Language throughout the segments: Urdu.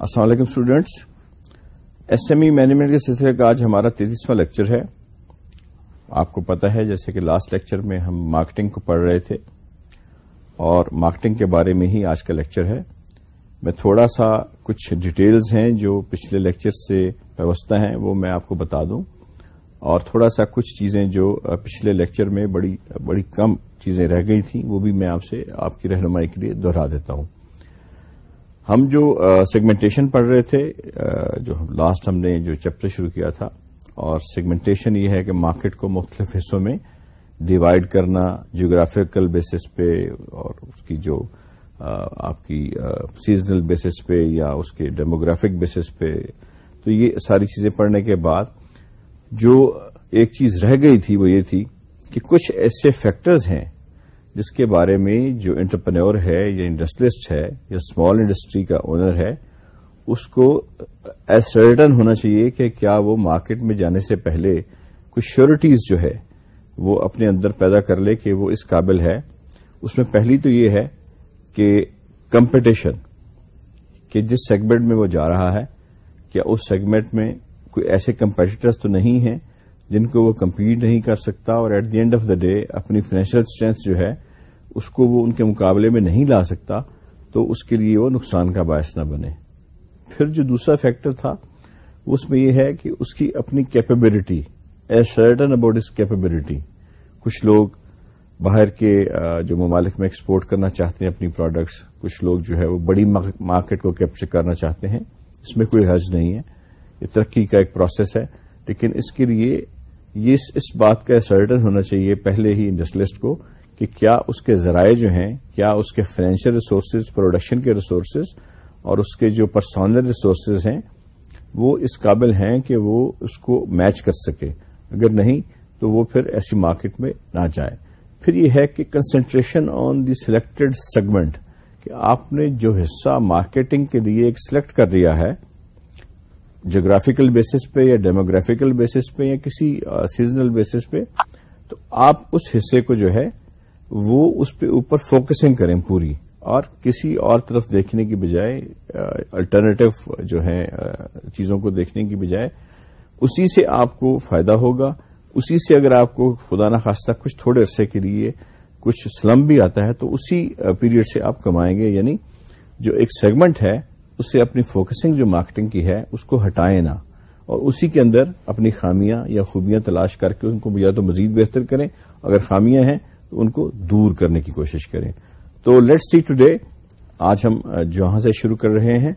السلام علیکم students S M E management کے سلسلے کا آج ہمارا تینتیسواں لیکچر ہے. آپ کو پتا ہے جیسے کہ لاسٹ لیکچر میں ہم مارکیٹنگ کو پڑھ رہے تھے اور مارکیٹنگ کے بارے میں ہی آج کا لیکچر ہے. میں تھوڑا سا کچھ ڈیٹیلز ہیں جو پچھلے لیکچر سے وابستہ ہیں، وہ میں آپ کو بتا دوں. اور تھوڑا سا کچھ چیزیں جو پچھلے لیکچر میں بڑی بڑی کم چیزیں رہ گئی تھیں، وہ بھی میں آپ سے، آپ کی رہنمائی کے لیے دوہرا دیتا ہوں. ہم جو سیگمنٹیشن پڑھ رہے تھے جو لاسٹ ہم نے جو چیپٹر شروع کیا تھا، اور سیگمنٹیشن یہ ہے کہ مارکیٹ کو مختلف حصوں میں ڈیوائڈ کرنا جیوگرافیکل بیسس پہ، اور اس کی جو آپ کی سیزنل بیسس پہ یا اس کے ڈیموگرافک بیسس پہ، تو یہ ساری چیزیں پڑھنے کے بعد جو ایک چیز رہ گئی تھی وہ یہ تھی کہ کچھ ایسے فیکٹرز ہیں جس کے بارے میں جو انٹرپرنور ہے یا انڈسٹریلسٹ ہے یا اسمال انڈسٹری کا اونر ہے، اس کو ایسرٹن ہونا چاہیے کہ کیا وہ مارکیٹ میں جانے سے پہلے کچھ شیورٹیز جو ہے وہ اپنے اندر پیدا کر لے کہ وہ اس قابل ہے۔ اس میں پہلی تو یہ ہے کہ کمپٹیشن کہ جس سیگمنٹ میں وہ جا رہا ہے، کیا اس سیگمنٹ میں کوئی ایسے کمپیٹیٹرز تو نہیں ہیں جن کو وہ کمپیٹ نہیں کر سکتا اور at the end of the day اپنی فائنینشیل اسٹرینتھ جو ہے، اس کو وہ ان کے مقابلے میں نہیں لا سکتا، تو اس کے لیے وہ نقصان کا باعث نہ بنے۔ پھر جو دوسرا فیکٹر تھا اس میں یہ ہے کہ اس کی اپنی کیپبلٹی ایز سرٹن اباؤٹ اس کیپبلٹی کچھ لوگ باہر کے جو ممالک میں ایکسپورٹ کرنا چاہتے ہیں اپنی پروڈکٹس کچھ لوگ جو ہے وہ بڑی مارکیٹ کو کیپچر کرنا چاہتے ہیں۔ اس میں کوئی حرج نہیں ہے۔ یہ ترقی کا ایک پروسیس ہے، لیکن اس کے لیے یہ اس بات کا سرٹن ہونا چاہیے پہلے ہی انڈسٹریلسٹ کو کہ کیا اس کے ذرائع جو ہیں، کیا اس کے فائنینشیل ریسورسز پروڈکشن کے ریسورسز اور اس کے جو پرسنل ریسورسز ہیں، وہ اس قابل ہیں کہ وہ اس کو میچ کر سکے۔ اگر نہیں، تو وہ پھر ایسی مارکیٹ میں نہ جائے۔ پھر یہ ہے کہ concentration on the selected segment کہ آپ نے جو حصہ مارکیٹنگ کے لیے ایک سلیکٹ کر لیا ہے جغرافیکل بیسس پہ یا ڈیموگرافیکل بیسس پہ یا کسی سیزنل بیسس پہ، تو آپ اس حصے کو جو ہے، وہ اس پہ اوپر فوکسنگ کریں پوری، اور کسی اور طرف دیکھنے کی بجائے الٹرنیٹو جو ہے چیزوں کو دیکھنے کی بجائے، اسی سے آپ کو فائدہ ہوگا۔ اسی سے اگر آپ کو خدا نخواستہ کچھ تھوڑے عرصے کے لیے کچھ سلم بھی آتا ہے، تو اسی پیریڈ سے آپ کمائیں گے۔ یعنی جو ایک سیگمنٹ ہے اس سے اپنی فوکسنگ جو مارکیٹنگ کی ہے، اس کو ہٹائیں نہ۔ اور اسی کے اندر اپنی خامیاں یا خوبیاں تلاش کر کے ان کو یا تو مزید بہتر کریں۔ اگر خامیاں ہیں، تو ان کو دور کرنے کی کوشش کریں۔ تو لیٹ سی ٹوڈے آج ہم جہاں سے شروع کر رہے ہیں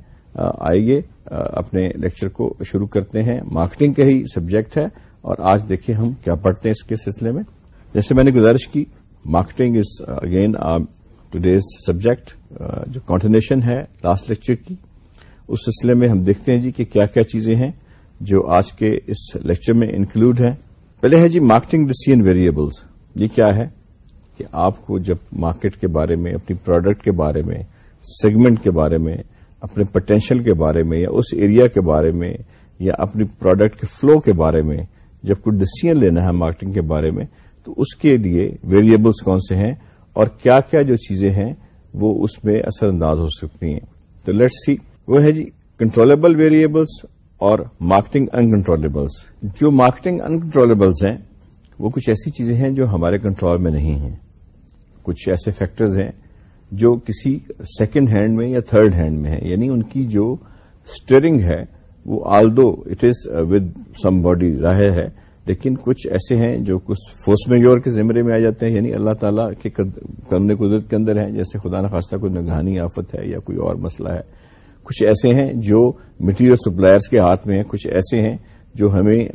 آئیے اپنے لیکچر کو شروع کرتے ہیں۔ مارکیٹنگ کا ہی سبجیکٹ ہے۔ اور آج دیکھیں ہم کیا پڑھتے ہیں اس کے سلسلے میں۔ جیسے میں نے گزارش کی marketing is again today's subject جو کانٹینیشن ہے لاسٹ لیکچر کی۔ اس سلسلے میں ہم دیکھتے ہیں جی کہ کیا کیا چیزیں ہیں جو آج کے اس لیکچر میں انکلوڈ ہیں۔ پہلے ہے جی مارکیٹنگ ڈسیزن ویریبلز یہ کیا ہے کہ آپ کو جب مارکیٹ کے بارے میں، اپنی پروڈکٹ کے بارے میں سیگمنٹ کے بارے میں، اپنے پوٹینشیل کے بارے میں یا اس ایریا کے بارے میں یا اپنی پروڈکٹ کے فلو کے بارے میں جب کوئی ڈسیزن لینا ہے مارکیٹنگ کے بارے میں، تو اس کے لیے ویریبلس کون سے ہیں اور کیا کیا جو چیزیں ہیں وہ اس میں اثر انداز ہو سکتی ہیں۔ تو لیٹ سی وہ ہے جی کنٹرولبل ویریبلس اور مارکیٹنگ انکنٹرولیبلس جو مارکیٹنگ انکنٹرولیبلس ہیں، وہ کچھ ایسی چیزیں ہیں جو ہمارے کنٹرول میں نہیں ہیں. کچھ ایسے فیکٹرز ہیں جو کسی سیکنڈ ہینڈ میں یا تھرڈ ہینڈ میں ہیں. یعنی ان کی جو اسٹیئرنگ ہے، وہ although it is with somebody body راہ ہے، لیکن کچھ ایسے ہیں جو کچھ فورس میور کے زمرے میں آ جاتے ہیں. یعنی اللہ تعالیٰ کے کرنے قدرت کے اندر ہیں. جیسے خدا نخواستہ کوئی نگہانی آفت ہے یا کوئی اور مسئلہ ہے کچھ ایسے ہیں جو مٹیریل سپلائرز کے ہاتھ میں ہیں، کچھ ایسے ہیں جو ہمیں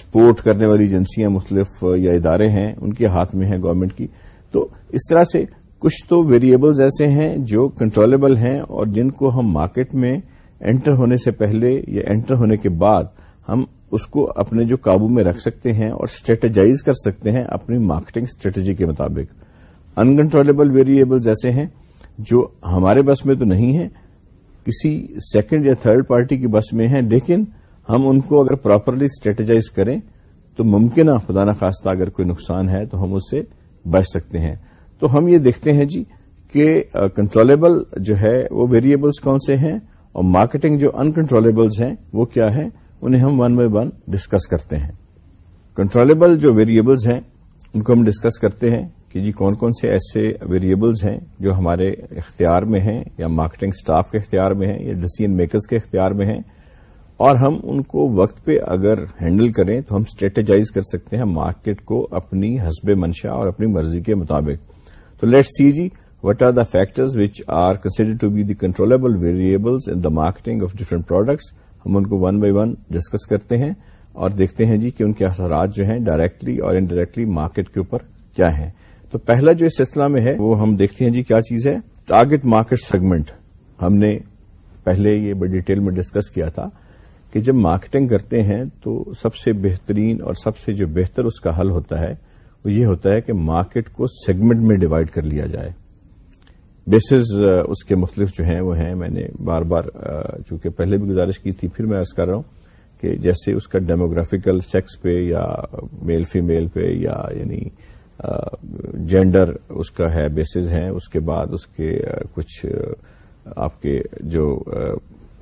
سپورٹ کرنے والی ایجنسیاں مختلف یا ادارے ہیں، ان کے ہاتھ میں ہیں گورنمنٹ کی۔ تو اس طرح سے کچھ تو ویریبلز ایسے ہیں جو کنٹرولبل ہیں اور جن کو ہم مارکیٹ میں انٹر ہونے سے پہلے یا انٹر ہونے کے بعد ہم اس کو اپنے جو قابو میں رکھ سکتے ہیں اور اسٹریٹجائز کر سکتے ہیں اپنی مارکیٹنگ اسٹریٹجی کے مطابق۔ انکنٹرولبل ویریبلز ایسے ہیں جو ہمارے بس میں تو نہیں ہیں کسی سیکنڈ یا تھرڈ پارٹی کی بس میں ہیں، لیکن ہم ان کو اگر پراپرلی اسٹریٹجائز کریں تو ممکن ہے، خدا نخواستہ اگر کوئی نقصان ہے تو ہم اس سے بچ سکتے ہیں۔ تو ہم یہ دیکھتے ہیں جی کہ کنٹرولبل جو ہے وہ ویریبلس کون سے ہیں اور مارکیٹنگ جو انکنٹرولیبلز ہیں وہ کیا ہیں؟ انہیں ہم ون بائی ون ڈسکس کرتے ہیں۔ کنٹرولبل جو ویریبلز ہیں، ان کو ہم ڈسکس کرتے ہیں۔ کہ جی کون کون سے ایسے ویریبلز ہیں جو ہمارے اختیار میں ہیں یا مارکیٹنگ سٹاف کے اختیار میں ہیں یا ڈسیزن میکرز کے اختیار میں ہیں اور ہم ان کو وقت پہ اگر ہینڈل کریں تو ہم اسٹریٹجائز کر سکتے ہیں مارکیٹ کو اپنی حسب منشا اور اپنی مرضی کے مطابق۔ تو let see G what are the factors which are consider to be the controllable variables in the marketing of different products ہم ان کو ون بائی ون ڈسکس کرتے ہیں اور دیکھتے ہیں جی کہ ان کے اثرات جو ہیں ڈائریکٹلی اور انڈائریکٹلی مارکیٹ کے اوپر کیا ہیں۔ تو پہلا جو اس سلسلہ میں ہے، وہ ہم دیکھتے ہیں جی کیا چیز ہے؟ ٹارگٹ مارکیٹ سیگمنٹ ہم نے پہلے یہ بڑی ڈیٹیل میں ڈسکس کیا تھا کہ جب مارکیٹنگ کرتے ہیں تو سب سے بہترین اور سب سے جو بہتر اس کا حل ہوتا ہے، وہ یہ ہوتا ہے کہ مارکیٹ کو سیگمنٹ میں ڈیوائڈ کر لیا جائے۔ بیسز اس کے مختلف جو ہیں، وہ ہیں۔ میں نے بار بار چونکہ پہلے بھی گزارش کی تھی، پھر میں ارض کر رہا ہوں کہ جیسے اس کا ڈیموگرافیکل سیکس پہ یا میل فیمیل پہ یا یعنی جینڈر اس کا ہے بیسز ہیں۔ اس کے بعد اس کے کچھ آپ کے جو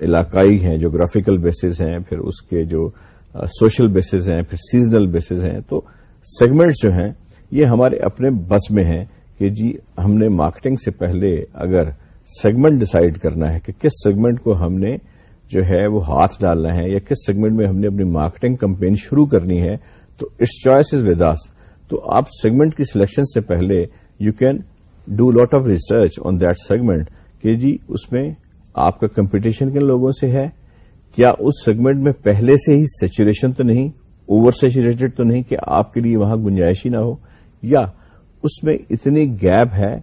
علاقائی ہیں جوگرافیکل بیسز ہیں، پھر اس کے جو سوشل بیسز ہیں، پھر سیزنل بیسز ہیں۔ تو سیگمنٹس جو ہیں، یہ ہمارے اپنے بس میں ہیں کہ جی ہم نے مارکیٹنگ سے پہلے اگر سیگمنٹ ڈسائڈ کرنا ہے کہ کس سیگمنٹ کو ہم نے جو ہے وہ ہاتھ ڈالنا ہے یا کس سیگمنٹ میں ہم نے اپنی مارکیٹنگ کمپین شروع کرنی ہے، تو اٹس چوائس از وداس تو آپ سیگمنٹ کی سلیکشن سے پہلے you can do lot of research on that segment کہ جی اس میں آپ کا کمپٹیشن کن لوگوں سے ہے؟ کیا اس سیگمنٹ میں پہلے سے ہی سیچوریشن تو نہیں اوور سیچوریٹڈ تو نہیں کہ آپ کے لیے وہاں گنجائش ہی نہ ہو؟ یا اس میں اتنی گیپ ہے،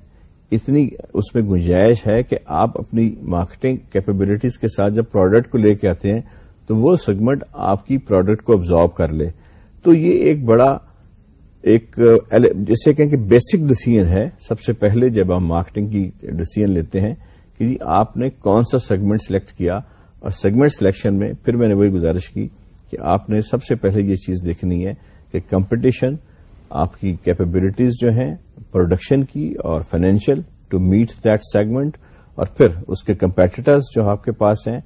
اتنی اس میں گنجائش ہے کہ آپ اپنی مارکیٹنگ کیپبلٹیز کے ساتھ جب پروڈکٹ کو لے کے آتے ہیں تو وہ سیگمنٹ آپ کی پروڈکٹ کو ابزارو کر لے۔ تو یہ ایک بڑا ایک جیسے کہیں کہ بیسک ڈسیزن ہے، سب سے پہلے جب ہم مارکیٹنگ کی ڈسیزن لیتے ہیں کہ جی آپ نے کون سا سیگمنٹ سلیکٹ کیا اور سیگمنٹ سلیکشن میں پھر میں نے وہی گزارش کی کہ آپ نے سب سے پہلے یہ چیز دیکھنی ہے کہ کمپٹیشن آپ کی کیپبلٹیز جو ہیں پروڈکشن کی اور financial to meet that segment اور پھر اس کے کمپیٹیٹرز جو آپ کے پاس ہیں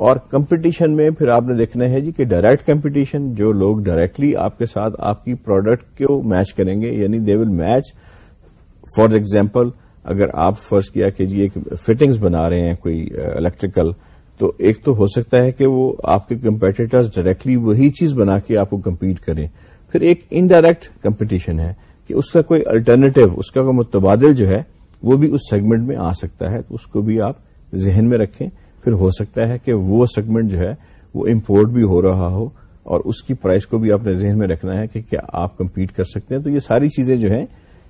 اور کمپٹیشن میں پھر آپ نے دیکھنا ہے جی کہ ڈائریکٹ کمپٹیشن جو لوگ ڈائریکٹلی آپ کے ساتھ آپ کی پروڈکٹ کو میچ کریں گے؟ یعنی they will match for example اگر آپ فرض کیا کہ جی ایک فٹنگز بنا رہے ہیں کوئی uh, الیکٹریکل تو ایک تو ہو سکتا ہے کہ وہ آپ کے کمپیٹیٹرز ڈائریکٹلی وہی چیز بنا کے آپ کو کمپیٹ کریں۔ پھر ایک انڈائریکٹ کمپٹیشن ہے کہ اس کا کوئی الٹرنیٹو اس کا کوئی متبادل جو ہے وہ بھی اس سیگمنٹ میں آ سکتا ہے، تو اس کو بھی آپ ذہن میں رکھیں۔ پھر ہو سکتا ہے کہ وہ سیگمنٹ جو ہے وہ امپورٹ بھی ہو رہا ہو اور اس کی پرائز کو بھی آپ نے ذہن میں رکھنا ہے کہ کیا آپ کمپیٹ کر سکتے ہیں۔ تو یہ ساری چیزیں جو ہیں،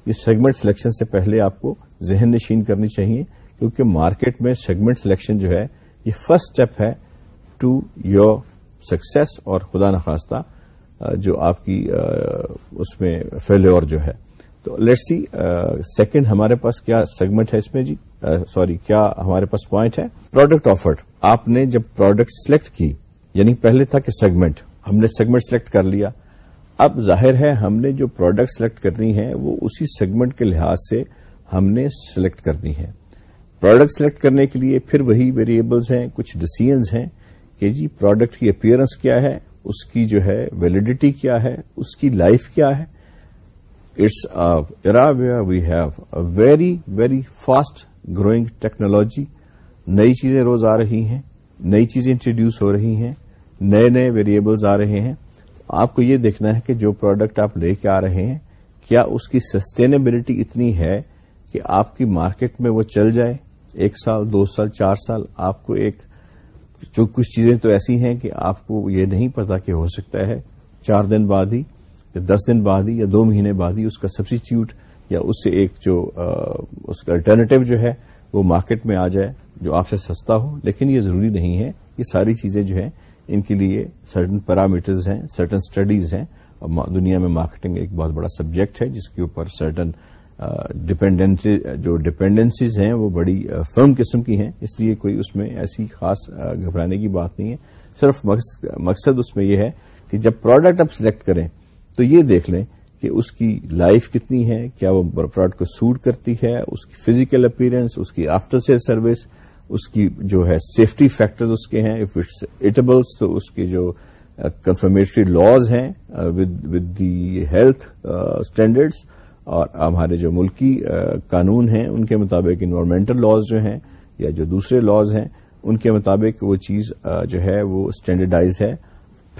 یہ سیگمنٹ سلیکشن سے پہلے آپ کو ذہن نشین کرنی چاہیے، کیونکہ مارکیٹ میں سیگمنٹ سلیکشن جو ہے، یہ فرسٹ اسٹیپ ہے ٹو یور سکسیس اور خدا نخواستہ جو آپ کی اس میں فیلور جو ہے۔ تو لیٹ سی سیکنڈ ہمارے پاس کیا سیگمنٹ ہے اس میں جی؟ uh, سوری کیا ہمارے پاس پوائنٹ ہے؟ پروڈکٹ آفرڈ آپ نے جب پروڈکٹ سلیکٹ کی یعنی پہلے تھا کہ سیگمنٹ ہم نے سیگمنٹ سلیکٹ کر لیا. اب ظاہر ہے ہم نے جو پروڈکٹ سلیکٹ کرنی ہے، وہ اسی سیگمنٹ کے لحاظ سے ہم نے سلیکٹ کرنی ہے. پروڈکٹ سلیکٹ کرنے کے لیے پھر وہی ویریبلز ہیں، کچھ ڈسیزنز ہیں کہ جی پروڈکٹ کی اپیئرنس کیا ہے، اس کی جو ہے ویلڈیٹی کیا ہے، اس کی لائف کیا ہے. It's area where we have a very very fast growing technology نئی چیزیں روز آ رہی ہیں، نئی چیزیں انٹروڈیوس ہو رہی ہیں، نئے نئے ویریبلز آ رہے ہیں۔ آپ کو یہ دیکھنا ہے کہ جو پروڈکٹ آپ لے کے آ رہے ہیں، کیا اس کی سسٹینیبلٹی اتنی ہے کہ آپ کی مارکیٹ میں وہ چل جائے؟ ایک سال، دو سال، چار سال، آپ کو ایک، جو کچھ چیزیں تو ایسی ہیں کہ آپ کو یہ نہیں پتا کہ ہو سکتا ہے۔ چار دن بعد ہی یا دس دن بعد ہی یا دو مہینے بعد ہی اس کا سبسٹیچیوٹ یا اس سے ایک جو اس کا الٹرنیٹو جو ہے، وہ مارکیٹ میں آ جائے، جو آپ سے سستا ہو۔ لیکن یہ ضروری نہیں ہے۔ یہ ساری چیزیں جو ہیں، ان کے لیے سرٹن پیرامیٹرز ہیں سرٹن اسٹڈیز ہیں۔ اور دنیا میں مارکیٹنگ ایک بہت بڑا سبجیکٹ ہے، جس کے اوپر سرٹن جو ڈپینڈنسیز ہیں، وہ بڑی فرم قسم کی ہیں۔ اس لیے کوئی اس میں ایسی خاص گھبرانے کی بات نہیں ہے۔ صرف مقصد اس میں یہ ہے کہ جب پروڈکٹ آپ سلیکٹ کریں تو یہ دیکھ لیں کہ اس کی لائف کتنی ہے، کیا وہ پروڈکٹ کو سوٹ کرتی ہے، اس کی فزیکل اپیرنس اس کی آفٹر سیل سروس اس کی جو ہے سیفٹی فیکٹر اس کے ہیں اف اٹس ایٹبلس تو اس کے جو uh, کنفرمیٹری لاز ہیں ود دی ہیلتھ اسٹینڈرڈس اور ہمارے جو ملکی uh, قانون ہیں، ان کے مطابق انوائرمنٹل لاز جو ہیں، یا جو دوسرے لاز ہیں، ان کے مطابق وہ چیز uh, جو ہے وہ اسٹینڈرڈائز ہے۔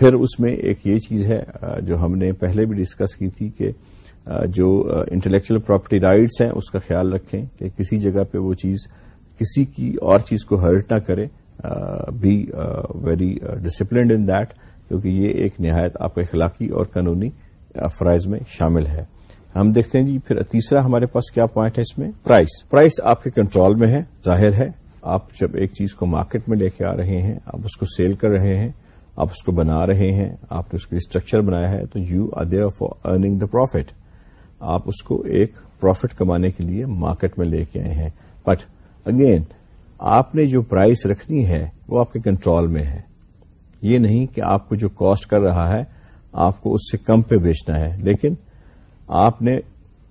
پھر اس میں ایک یہ چیز ہے جو ہم نے پہلے بھی ڈسکس کی تھی کہ جو انٹلیکچل پراپرٹی رائٹس ہیں، اس کا خیال رکھیں کہ کسی جگہ پہ وہ چیز کسی کی اور چیز کو ہرٹ نہ کرے be very disciplined in that کیونکہ یہ ایک نہایت آپ کے اخلاقی اور قانونی فرائض میں شامل ہے۔ ہم دیکھتے ہیں جی پھر تیسرا ہمارے پاس کیا پوائنٹ ہے اس میں؟ پرائس پرائس آپ کے کنٹرول میں ہے، ظاہر ہے، آپ جب ایک چیز کو مارکیٹ میں لے کے آ رہے ہیں، آپ اس کو سیل کر رہے ہیں آپ اس کو بنا رہے ہیں، آپ نے اس کے اسٹرکچر بنایا ہے، تو you are there for earning the profit آپ اس کو ایک پروفٹ کمانے کے لیے مارکیٹ میں لے کے آئے ہیں۔ بٹ اگین آپ نے جو پرائس رکھنی ہے، وہ آپ کے کنٹرول میں ہے۔ یہ نہیں کہ آپ کو جو کاسٹ کر رہا ہے، آپ کو اس سے کم پہ بیچنا ہے۔ لیکن آپ نے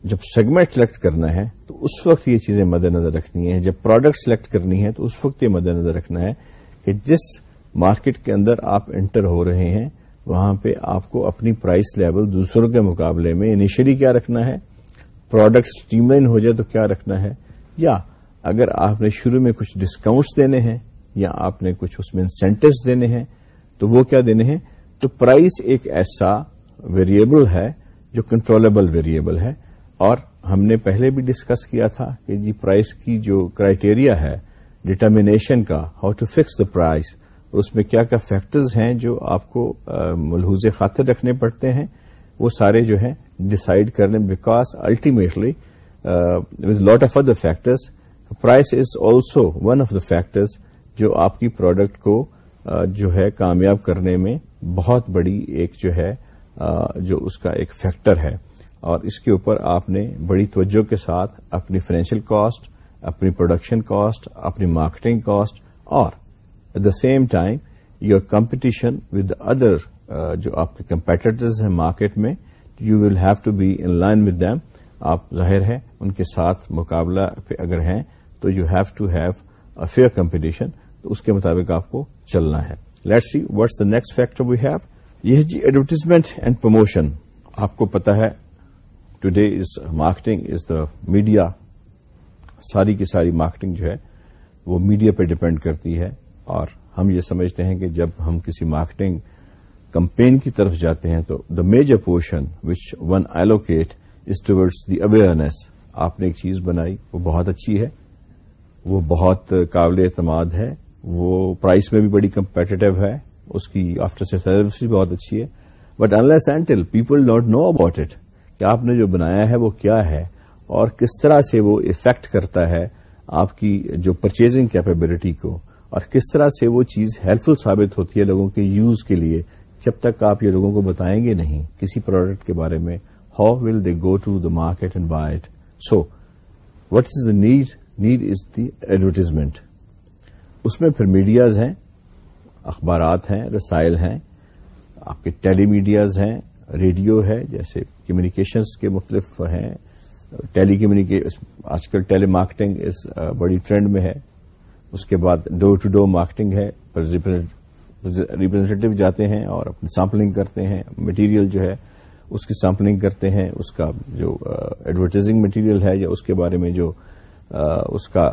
جب سیگمنٹ سلیکٹ کرنا ہے، تو اس وقت یہ چیزیں مد نظر رکھنی ہے جب پروڈکٹ سلیکٹ کرنی ہے، تو اس وقت یہ مد نظر رکھنا ہے کہ جس مارکیٹ کے اندر آپ انٹر ہو رہے ہیں، وہاں پہ آپ کو اپنی پرائس لیول دوسروں کے مقابلے میں انیشلی کیا رکھنا ہے؟ پروڈکٹ اسٹریم لائن ہو جائے تو کیا رکھنا ہے؟ یا اگر آپ نے شروع میں کچھ ڈسکاؤنٹس دینے ہیں، یا آپ نے کچھ اس میں انسینٹوز دینے ہیں، تو وہ کیا دینے ہیں؟ تو پرائز ایک ایسا ویریبل ہے جو کنٹرولبل ویریبل ہے۔ اور ہم نے پہلے بھی ڈسکس کیا تھا کہ جی پرائز کی جو کرائٹیریا ہے ڈٹرمنیشن کا how to fix the price اس میں کیا کیا فیکٹرز ہیں جو آپ کو ملحوظ خاطر رکھنے پڑتے ہیں، وہ سارے جو ہیں ڈسائڈ کرنے because ultimately with lot of other factors price is also one of the factors جو آپ کی پروڈکٹ کو جو ہے کامیاب کرنے میں بہت بڑی ایک جو ہے جو اس کا ایک فیکٹر ہے۔ اور اس کے اوپر آپ نے بڑی توجہ کے ساتھ اپنی فائنینشیل کاسٹ اپنی پروڈکشن کاسٹ اپنی مارکیٹنگ کاسٹ اور at the same time your competition with other جو آپ کے کمپیٹیٹرز ہیں مارکیٹ میں you will have to be in line with them آپ ظاہر ہے ان کے ساتھ مقابلہ پہ اگر ہیں، تو you have to have a fair competition تو اس کے مطابق آپ کو چلنا ہے۔ Let see what's the next factor we have یہ جی ایڈورٹیزمنٹ اینڈ پروموشن آپ کو پتا ہے today is marketing is the media ساری کی ساری مارکیٹنگ جو ہے، وہ میڈیا پہ ڈپینڈ کرتی ہے۔ اور ہم یہ سمجھتے ہیں کہ جب ہم کسی مارکیٹنگ کمپین کی طرف جاتے ہیں تو the major portion which one allocate is towards the awareness آپ نے ایک چیز بنائی، وہ بہت اچھی ہے، وہ بہت قابل اعتماد ہے، وہ پرائس میں بھی بڑی کمپیٹیو ہے، اس کی آفٹر سے سروس بھی بہت اچھی ہے۔ But unless until people don't know about it کہ آپ نے جو بنایا ہے وہ کیا ہے اور کس طرح سے وہ افیکٹ کرتا ہے آپ کی جو پرچیزنگ کیپیبلٹی کو۔ اور کس طرح سے وہ چیز ہیلپ فل ثابت ہوتی ہے لوگوں کے یوز کے لیے، جب تک آپ یہ لوگوں کو بتائیں گے نہیں کسی پروڈکٹ کے بارے میں how will they go to the market and buy it so what is the need need is the advertisement اس میں پھر میڈیاز ہیں، اخبارات ہیں، رسائل ہیں، آپ کے ٹیلی میڈیاز ہیں، ریڈیو ہے، جیسے کمیونیکیشنز کے مختلف ہیں، ٹیلی کمیونیکیشن آج کل ٹیلی مارکیٹنگ اس بڑی ٹرینڈ میں ہے۔ اس کے بعد ڈور ٹو ڈور مارکیٹنگ ہے ریپرزینٹیو جاتے ہیں اور اپنی سیمپلنگ کرتے ہیں مٹیریل جو ہے اس کی سیمپلنگ کرتے ہیں اس کا جو ایڈورٹائزنگ مٹیریل ہے یا اس کے بارے میں جو اس کا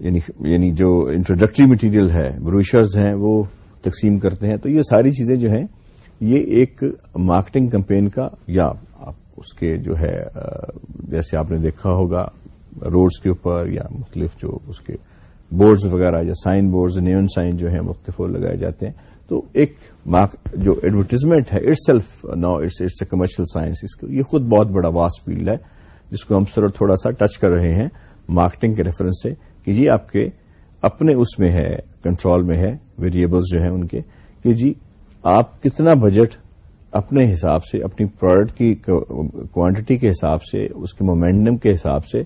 یعنی, یعنی جو انٹروڈکٹری مٹیریل ہے بروشرز ہیں وہ تقسیم کرتے ہیں۔ تو یہ ساری چیزیں جو ہیں یہ ایک مارکیٹنگ کمپین کا یا آپ اس کے جو ہے جیسے آپ نے دیکھا ہوگا روڈز کے اوپر یا مختلف جو اس کے بورڈز وغیرہ یا سائن بورڈز نیون سائن جو ہیں، مختلف لگائے جاتے ہیں۔ تو ایک جو ایڈورٹیزمنٹ ہے itself now it's it's a commercial science یہ خود بہت بڑا واسٹ فیلڈ ہے، جس کو ہم سر تھوڑا سا ٹچ کر رہے ہیں مارکیٹنگ کے ریفرنس سے، کہ جی آپ کے اپنے اس میں ہے کنٹرول میں ہے ویریبلس جو ہیں ان کے، کہ جی آپ کتنا بجٹ اپنے حساب سے، اپنی پروڈکٹ کی کوانٹٹی کے حساب سے، اس کے مومینٹم کے حساب سے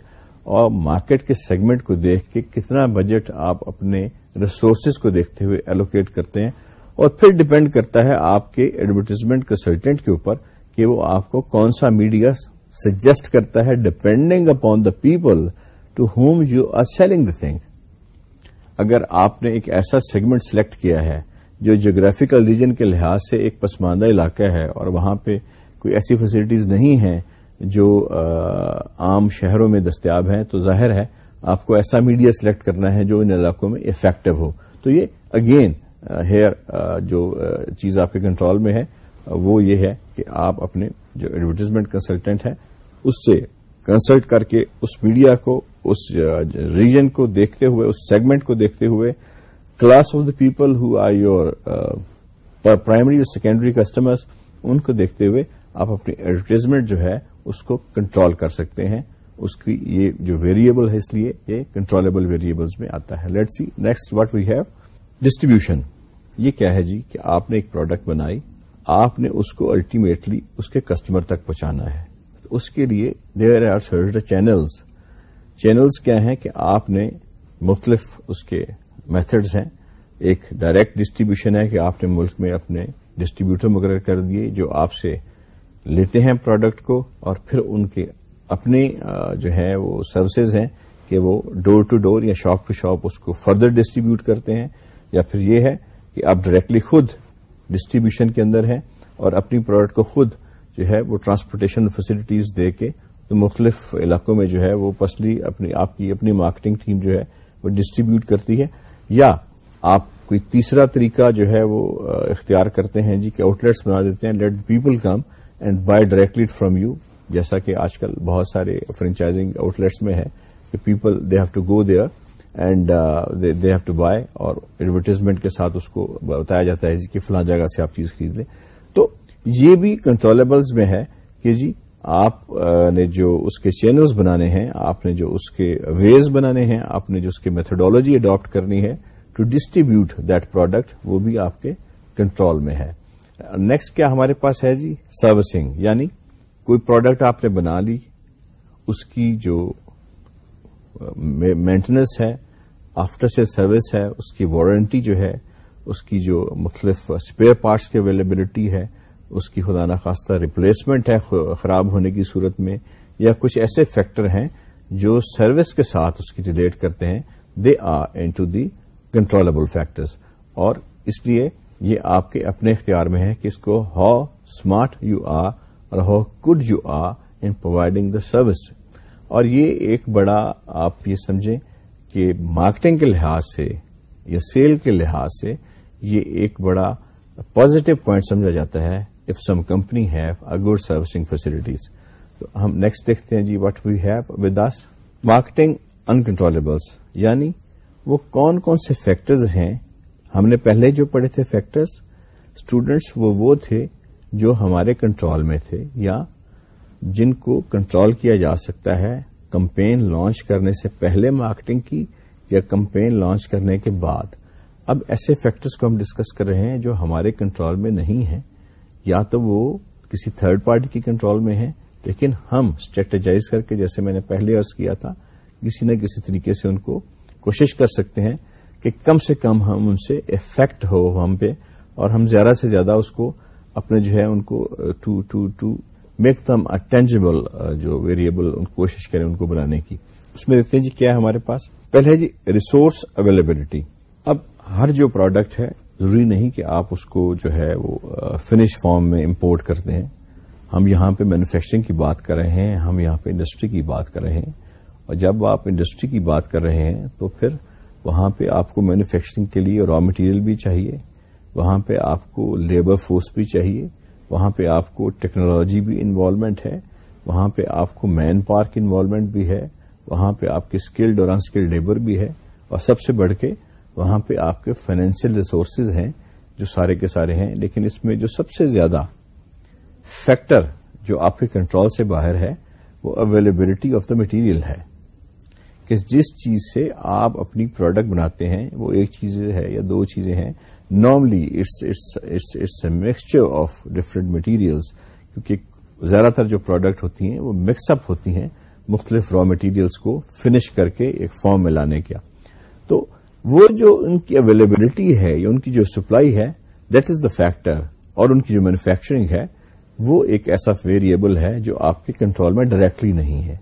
اور مارکیٹ کے سیگمنٹ کو دیکھ کے کتنا بجٹ آپ اپنے ریسورسز کو دیکھتے ہوئے ایلوکیٹ کرتے ہیں اور پھر ڈپینڈ کرتا ہے آپ کے ایڈورٹیزمنٹ کنسلٹینٹ کے اوپر کہ وہ آپ کو کون سا میڈیا سجیسٹ کرتا ہے depending upon the people to whom you are selling the thing اگر آپ نے ایک ایسا سیگمنٹ سلیکٹ کیا ہے جو جیوگرافیکل ریجن کے لحاظ سے ایک پسماندہ علاقہ ہے اور وہاں پہ کوئی ایسی فیسلٹیز نہیں ہیں جو عام شہروں میں دستیاب ہیں، تو ظاہر ہے آپ کو ایسا میڈیا سلیکٹ کرنا ہے جو ان علاقوں میں افیکٹو ہو۔ تو یہ اگین ہیئر جو چیز آپ کے کنٹرول میں ہے، وہ یہ ہے کہ آپ اپنے جو ایڈورٹیزمنٹ کنسلٹنٹ ہے اس سے کنسلٹ کر کے اس میڈیا کو، اس ریجن کو دیکھتے ہوئے، اس سیگمنٹ کو دیکھتے ہوئے class of the people who are your primary اور سیکنڈری کسٹمرز ان کو دیکھتے ہوئے آپ اپنی ایڈورٹیزمنٹ جو ہے اس کو کنٹرول کر سکتے ہیں۔ اس کی یہ جو ویریبل ہے اس لیے یہ کنٹرولبل ویریبلز میں آتا ہے۔ Let see next what we have distribution یہ کیا ہے جی کہ آپ نے ایک پروڈکٹ بنائی، آپ نے اس کو الٹیمیٹلی اس کے کسٹمر تک پہنچانا ہے۔ تو اس کے لیے there are third channels channels کیا ہیں کہ آپ نے مختلف اس کے میتھڈز ہیں۔ ایک ڈائریکٹ ڈسٹریبیوشن ہے کہ آپ نے ملک میں اپنے ڈسٹریبیوٹر مقرر کر دیے جو آپ سے لیتے ہیں پروڈکٹ کو اور پھر ان کے اپنے جو ہے وہ سروسز ہیں کہ وہ ڈور ٹو ڈور یا شاپ ٹو شاپ اس کو فردر ڈسٹریبیوٹ کرتے ہیں یا پھر یہ ہے کہ آپ ڈائریکٹلی خود ڈسٹریبیوشن کے اندر ہیں اور اپنی پروڈکٹ کو خود جو ہے وہ ٹرانسپورٹیشن فیسلٹیز دے کے تو مختلف علاقوں میں جو ہے وہ پسلی اپنی، آپ کی اپنی مارکیٹنگ ٹیم جو ہے وہ ڈسٹریبیوٹ کرتی ہے یا آپ کوئی تیسرا طریقہ جو ہے وہ اختیار کرتے ہیں جی کہ آؤٹ لیٹس بنا دیتے ہیں let people come and buy directly from you جیسا کہ آج کل بہت سارے فرینچائزنگ آؤٹ لیٹس میں ہے کہ people they have to go there and they have to buy اور ایڈورٹیزمنٹ کے ساتھ اس کو بتایا جاتا ہے جی کہ فلاں جگہ سے آپ چیز خرید لیں۔ تو یہ بھی کنٹرولبلز میں ہے کہ جی آپ نے جو اس کے چینلز بنانے ہیں، آپ نے جو اس کے ویز بنانے ہیں، آپ نے جو اس کی میتھڈالوجی اڈاپٹ کرنی ہے ٹو ڈسٹریبیوٹ دیٹ پروڈکٹ وہ بھی آپ کے کنٹرول میں ہے۔ نیکسٹ کیا ہمارے پاس ہے جی؟ سروسنگ یعنی کوئی پروڈکٹ آپ نے بنا لی، اس کی جو مینٹننس ہے آفٹر سے سروس ہے، اس کی وارنٹی جو ہے، اس کی جو مختلف اسپیئر پارٹس کی اویلیبلٹی ہے، اس کی خدا نخواستہ ریپلیسمنٹ ہے خراب ہونے کی صورت میں، یا کچھ ایسے فیکٹر ہیں جو سروس کے ساتھ اس کی ریلیٹ کرتے ہیں they are into the controllable factors اور اس لیے یہ آپ کے اپنے اختیار میں ہے کہ اس کو ہاؤ اسمارٹ یو آر اور how good you are in providing the service. اور یہ ایک بڑا آپ یہ سمجھیں کہ مارکیٹنگ کے لحاظ سے یا سیل کے لحاظ سے یہ ایک بڑا پازیٹو پوائنٹ سمجھا جاتا ہے۔ If some company have a good servicing facilities تو ہم نیکسٹ دیکھتے ہیں جی what we have with this marketing uncontrollables یعنی وہ کون کون سے فیکٹرز ہیں ہم نے پہلے جو پڑھے تھے فیکٹرز اسٹوڈینٹس وہ وہ تھے جو ہمارے کنٹرول میں تھے یا جن کو کنٹرول کیا جا سکتا ہے کمپین لانچ کرنے سے پہلے مارکیٹنگ کی یا کمپین لانچ کرنے کے بعد. اب ایسے فیکٹرز کو ہم ڈسکس کر رہے ہیں جو ہمارے کنٹرول میں نہیں ہیں. یا تو وہ کسی تھرڈ پارٹی کی کنٹرول میں ہیں، لیکن ہم اسٹریٹجائز کر کے جیسے میں نے پہلے ارض کیا تھا، کسی نہ کسی طریقے سے ان کو کوشش کر سکتے ہیں کہ کم سے کم ہم ان سے افیکٹ ہو ہم پہ، اور ہم زیادہ سے زیادہ اس کو اپنے جو ہے ان کو to to to make them intangible جو ویریبل کوشش کریں ان کو بنانے کی۔ اس میں دیکھتے ہیں جی کیا ہے ہمارے پاس۔ پہلے ہے جی ریسورس اویلیبلٹی اب ہر جو پروڈکٹ ہے، ضروری نہیں کہ آپ اس کو جو ہے وہ فنش فارم میں امپورٹ کرتے ہیں۔ ہم یہاں پہ مینوفیکچرنگ کی بات کر رہے ہیں، ہم یہاں پہ انڈسٹری کی بات کر رہے ہیں۔ اور جب آپ انڈسٹری کی بات کر رہے ہیں، تو پھر وہاں پہ آپ کو مینوفیکچرنگ کے لیے را مٹیریل بھی چاہیے، وہاں پہ آپ کو لیبر فورس بھی چاہیے، وہاں پہ آپ کو ٹیکنالوجی بھی انوالومنٹ ہے، وہاں پہ آپ کو مین پارک انوالومنٹ بھی ہے، وہاں پہ آپ کی اسکلڈ اور انسکلڈ لیبر بھی ہے، اور سب سے بڑھ کے وہاں پہ آپ کے فائنینشیل ریسورسز ہیں، جو سارے کے سارے ہیں، لیکن اس میں جو سب سے زیادہ فیکٹر جو آپ کے کنٹرول سے باہر ہے، وہ اویلیبلٹی آف دا مٹیریل ہے۔ کہ جس چیز سے آپ اپنی پروڈکٹ بناتے ہیں، وہ ایک چیز ہے یا دو چیزیں ہیں۔ Normally it's a mixture of different materials کیونکہ زیادہ تر جو پروڈکٹ ہوتی ہیں، وہ مکس اپ ہوتی ہیں مختلف را مٹیریلس کو فنش کر کے ایک فارم میں لانے کا تو وہ جو ان کی اویلیبلٹی ہے یا ان کی جو سپلائی ہے دیٹ از دا فیکٹر اور ان کی جو مینوفیکچرنگ ہے، وہ ایک ایسا ویریبل ہے جو آپ کے کنٹرول میں ڈائریکٹلی نہیں ہے۔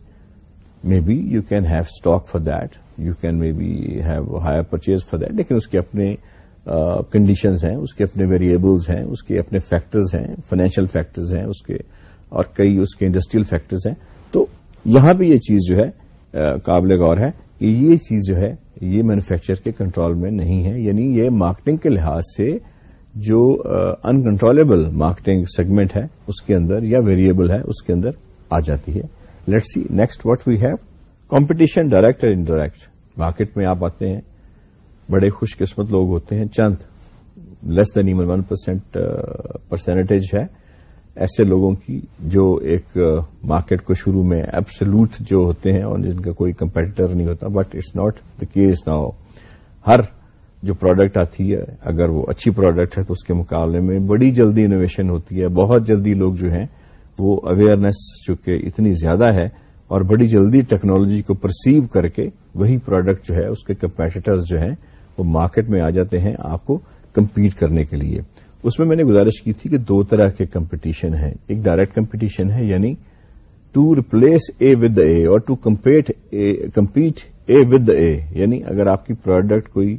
Maybe you can have stock for that you can maybe have hire purchase for that لیکن اس کے اپنے کنڈیشنز ہیں اس کے اپنے ویریبلز ہیں اس کے اپنے فیکٹرز ہیں فائنینشیل فیکٹرز ہیں اس کے اور کئی اس کے انڈسٹریل فیکٹرز ہیں تو یہاں بھی یہ چیز جو ہے قابل غور ہے کہ یہ چیز جو ہے یہ مینوفیکچر کے کنٹرول میں نہیں ہے یعنی یہ مارکیٹنگ کے لحاظ سے جو انکنٹرولبل مارکیٹنگ سیگمنٹ ہے اس کے اندر یا ویریبل ہے اس کے اندر آ جاتی ہے let see next what we have competition direct اور انڈائریکٹ مارکیٹ میں آپ آتے ہیں، بڑے خوش قسمت لوگ ہوتے ہیں، چند less than even one percent percentage ہے. ایسے لوگوں کی جو ایک uh, مارکیٹ کو شروع میں ایبسلوٹ جو ہوتے ہیں اور جن کا کوئی کمپیٹیٹر نہیں ہوتا but it's not the case now ہر جو پروڈکٹ آتی ہے، اگر وہ اچھی پروڈکٹ ہے تو اس کے مقابلے میں بڑی جلدی انوویشن ہوتی ہے. بہت جلدی لوگ جو ہیں وہ اویئرنیس چونکہ اتنی زیادہ ہے اور بڑی جلدی ٹیکنالوجی کو پرسیو کر کے وہی پروڈکٹ جو ہے، اس کے کمپیٹیٹرز جو ہیں، وہ مارکیٹ میں آ جاتے ہیں آپ کو کمپیٹ کرنے کے لیے۔ اس میں میں نے گزارش کی تھی کہ دو طرح کے کمپٹیشن ہیں۔ ایک ڈائریکٹ کمپٹیشن ہے یعنی to replace A with A اور to compete compete A with A یعنی اگر آپ کی پروڈکٹ کوئی،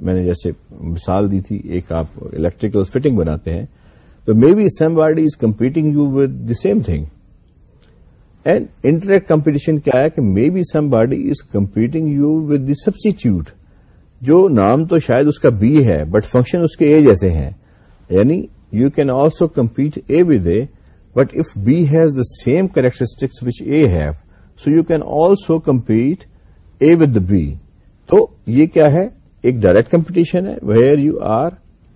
میں نے جیسے مثال دی تھی، ایک آپ الیکٹریکل فٹنگ بناتے ہیں تو maybe somebody is competing you with the same thing and indirect competition کیا ہے کہ maybe somebody is competing you with the substitute جو نام تو شاید اس کا بی ہے بٹ فنکشن اس کے اے جیسے ہیں یعنی you can also compete A with A but if B has the same characteristics which A have so you can also compete A with B تو یہ کیا ہے؟ ایک ڈائریکٹ کمپٹیشن ہے where you are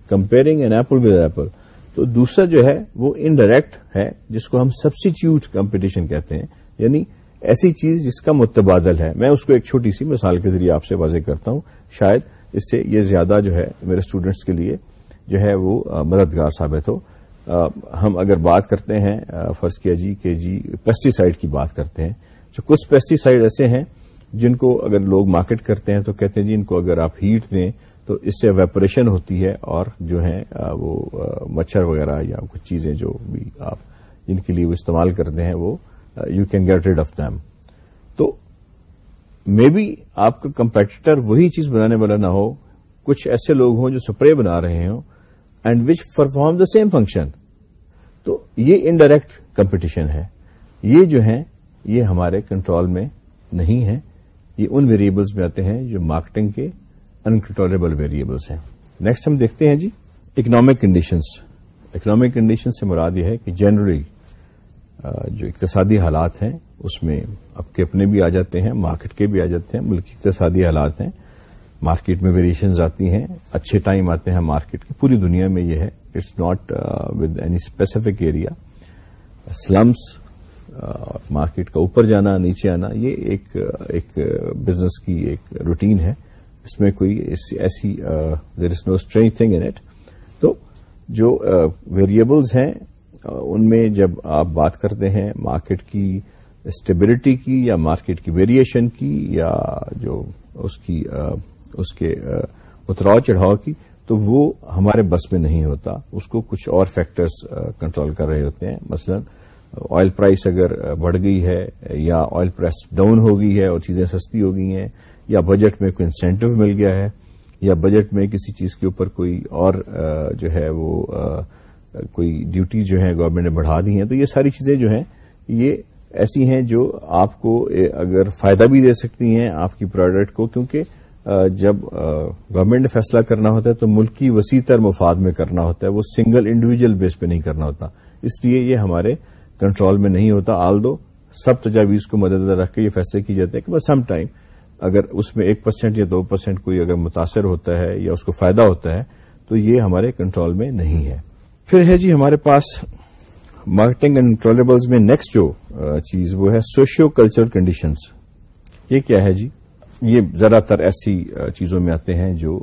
comparing an apple with apple تو دوسرا جو ہے وہ انڈائریکٹ ہے، جس کو ہم سبسٹیچیوٹ کمپٹیشن کہتے ہیں۔ یعنی ایسی چیز جس کا متبادل ہے۔ میں اس کو ایک چھوٹی سی مثال کے ذریعے آپ سے واضح کرتا ہوں۔ شاید اس سے یہ زیادہ جو ہے میرے اسٹوڈینٹس کے لیے جو ہے وہ مددگار ثابت ہو۔ ہم اگر بات کرتے ہیں فرض کیا جی کہ جی پیسٹی سائڈ کی بات کرتے ہیں۔ جو کچھ پیسٹی سائڈ ایسے ہیں جن کو اگر لوگ مارکیٹ کرتے ہیں تو کہتے ہیں جی ان کو اگر آپ ہیٹ دیں تو اس سے ویپریشن ہوتی ہے اور جو ہے وہ مچھر وغیرہ یا کچھ چیزیں جو بھی آپ جن کے لیے وہ استعمال کرتے ہیں، وہ you can get rid of them تو مے بی آپ کا کمپیٹیٹر وہی چیز بنانے والا نہ ہو، کچھ ایسے لوگ ہوں جو سپرے بنا رہے ہوں and which perform the same function تو یہ انڈائریکٹ کمپٹیشن ہے۔ یہ جو ہے یہ ہمارے کنٹرول میں نہیں ہے یہ ان ویریبلس میں آتے ہیں جو مارکیٹنگ کے انکنٹرولیبل ویریبلس ہیں۔ نیکسٹ ہم دیکھتے ہیں جی اکنامک کنڈیشنز اکنامک کنڈیشن سے مراد یہ ہے کہ جنرلی جو اقتصادی حالات ہیں، اس میں اب کے اپنے بھی آ جاتے ہیں مارکیٹ کے بھی آ جاتے ہیں ملکی اقتصادی حالات ہیں۔ مارکیٹ میں ویریشنز آتی ہیں، اچھے ٹائم آتے ہیں مارکیٹ کے۔ پوری دنیا میں یہ ہے it's not with any specific area slums market کا اوپر جانا، نیچے آنا، یہ ایک ایک بزنس کی ایک روٹین ہے۔ اس میں کوئی ایسی there is no strange thing in it تو جو ویریبلز ہیں ان میں جب آپ بات کرتے ہیں مارکیٹ کی اسٹیبلٹی کی یا مارکیٹ کی ویریشن کی یا جو اس کی اس کے اتراؤ چڑھاؤ کی، تو وہ ہمارے بس میں نہیں ہوتا۔ اس کو کچھ اور فیکٹرز کنٹرول کر رہے ہوتے ہیں۔ مثلا آئل پرائس اگر بڑھ گئی ہے یا آئل پرائس ڈاؤن ہو گئی ہے اور چیزیں سستی ہو گئی ہیں یا بجٹ میں کوئی انسینٹو مل گیا ہے، یا بجٹ میں کسی چیز کے اوپر کوئی اور جو ہے وہ کوئی ڈیوٹی جو ہے گورنمنٹ نے بڑھا دی ہیں، تو یہ ساری چیزیں جو ہیں، یہ ایسی ہیں جو آپ کو اگر فائدہ بھی دے سکتی ہیں آپ کی پروڈکٹ کو، کیونکہ جب گورنمنٹ نے فیصلہ کرنا ہوتا ہے تو ملک کی وسیع تر مفاد میں کرنا ہوتا ہے، وہ سنگل انڈیویجل بیس پہ نہیں کرنا ہوتا۔ اس لیے یہ ہمارے کنٹرول میں نہیں ہوتا۔ آل دو، سب تجاویز کو مدد رکھ کے یہ فیصلے کی جاتے ہیں کہ بس سم ٹائم اگر اس میں ایک پرسینٹ یا دو پرسینٹ کوئی اگر متاثر ہوتا ہے یا اس کو فائدہ ہوتا ہے، تو یہ ہمارے کنٹرول میں نہیں ہے۔ پھر ہے جی ہمارے پاس مارکیٹنگ اینڈ کنٹرولیبلز میں نیکسٹ جو چیز وہ ہے سوشیو کلچرل کنڈیشنز یہ کیا ہے جی؟ یہ ذرا تر ایسی چیزوں میں آتے ہیں جو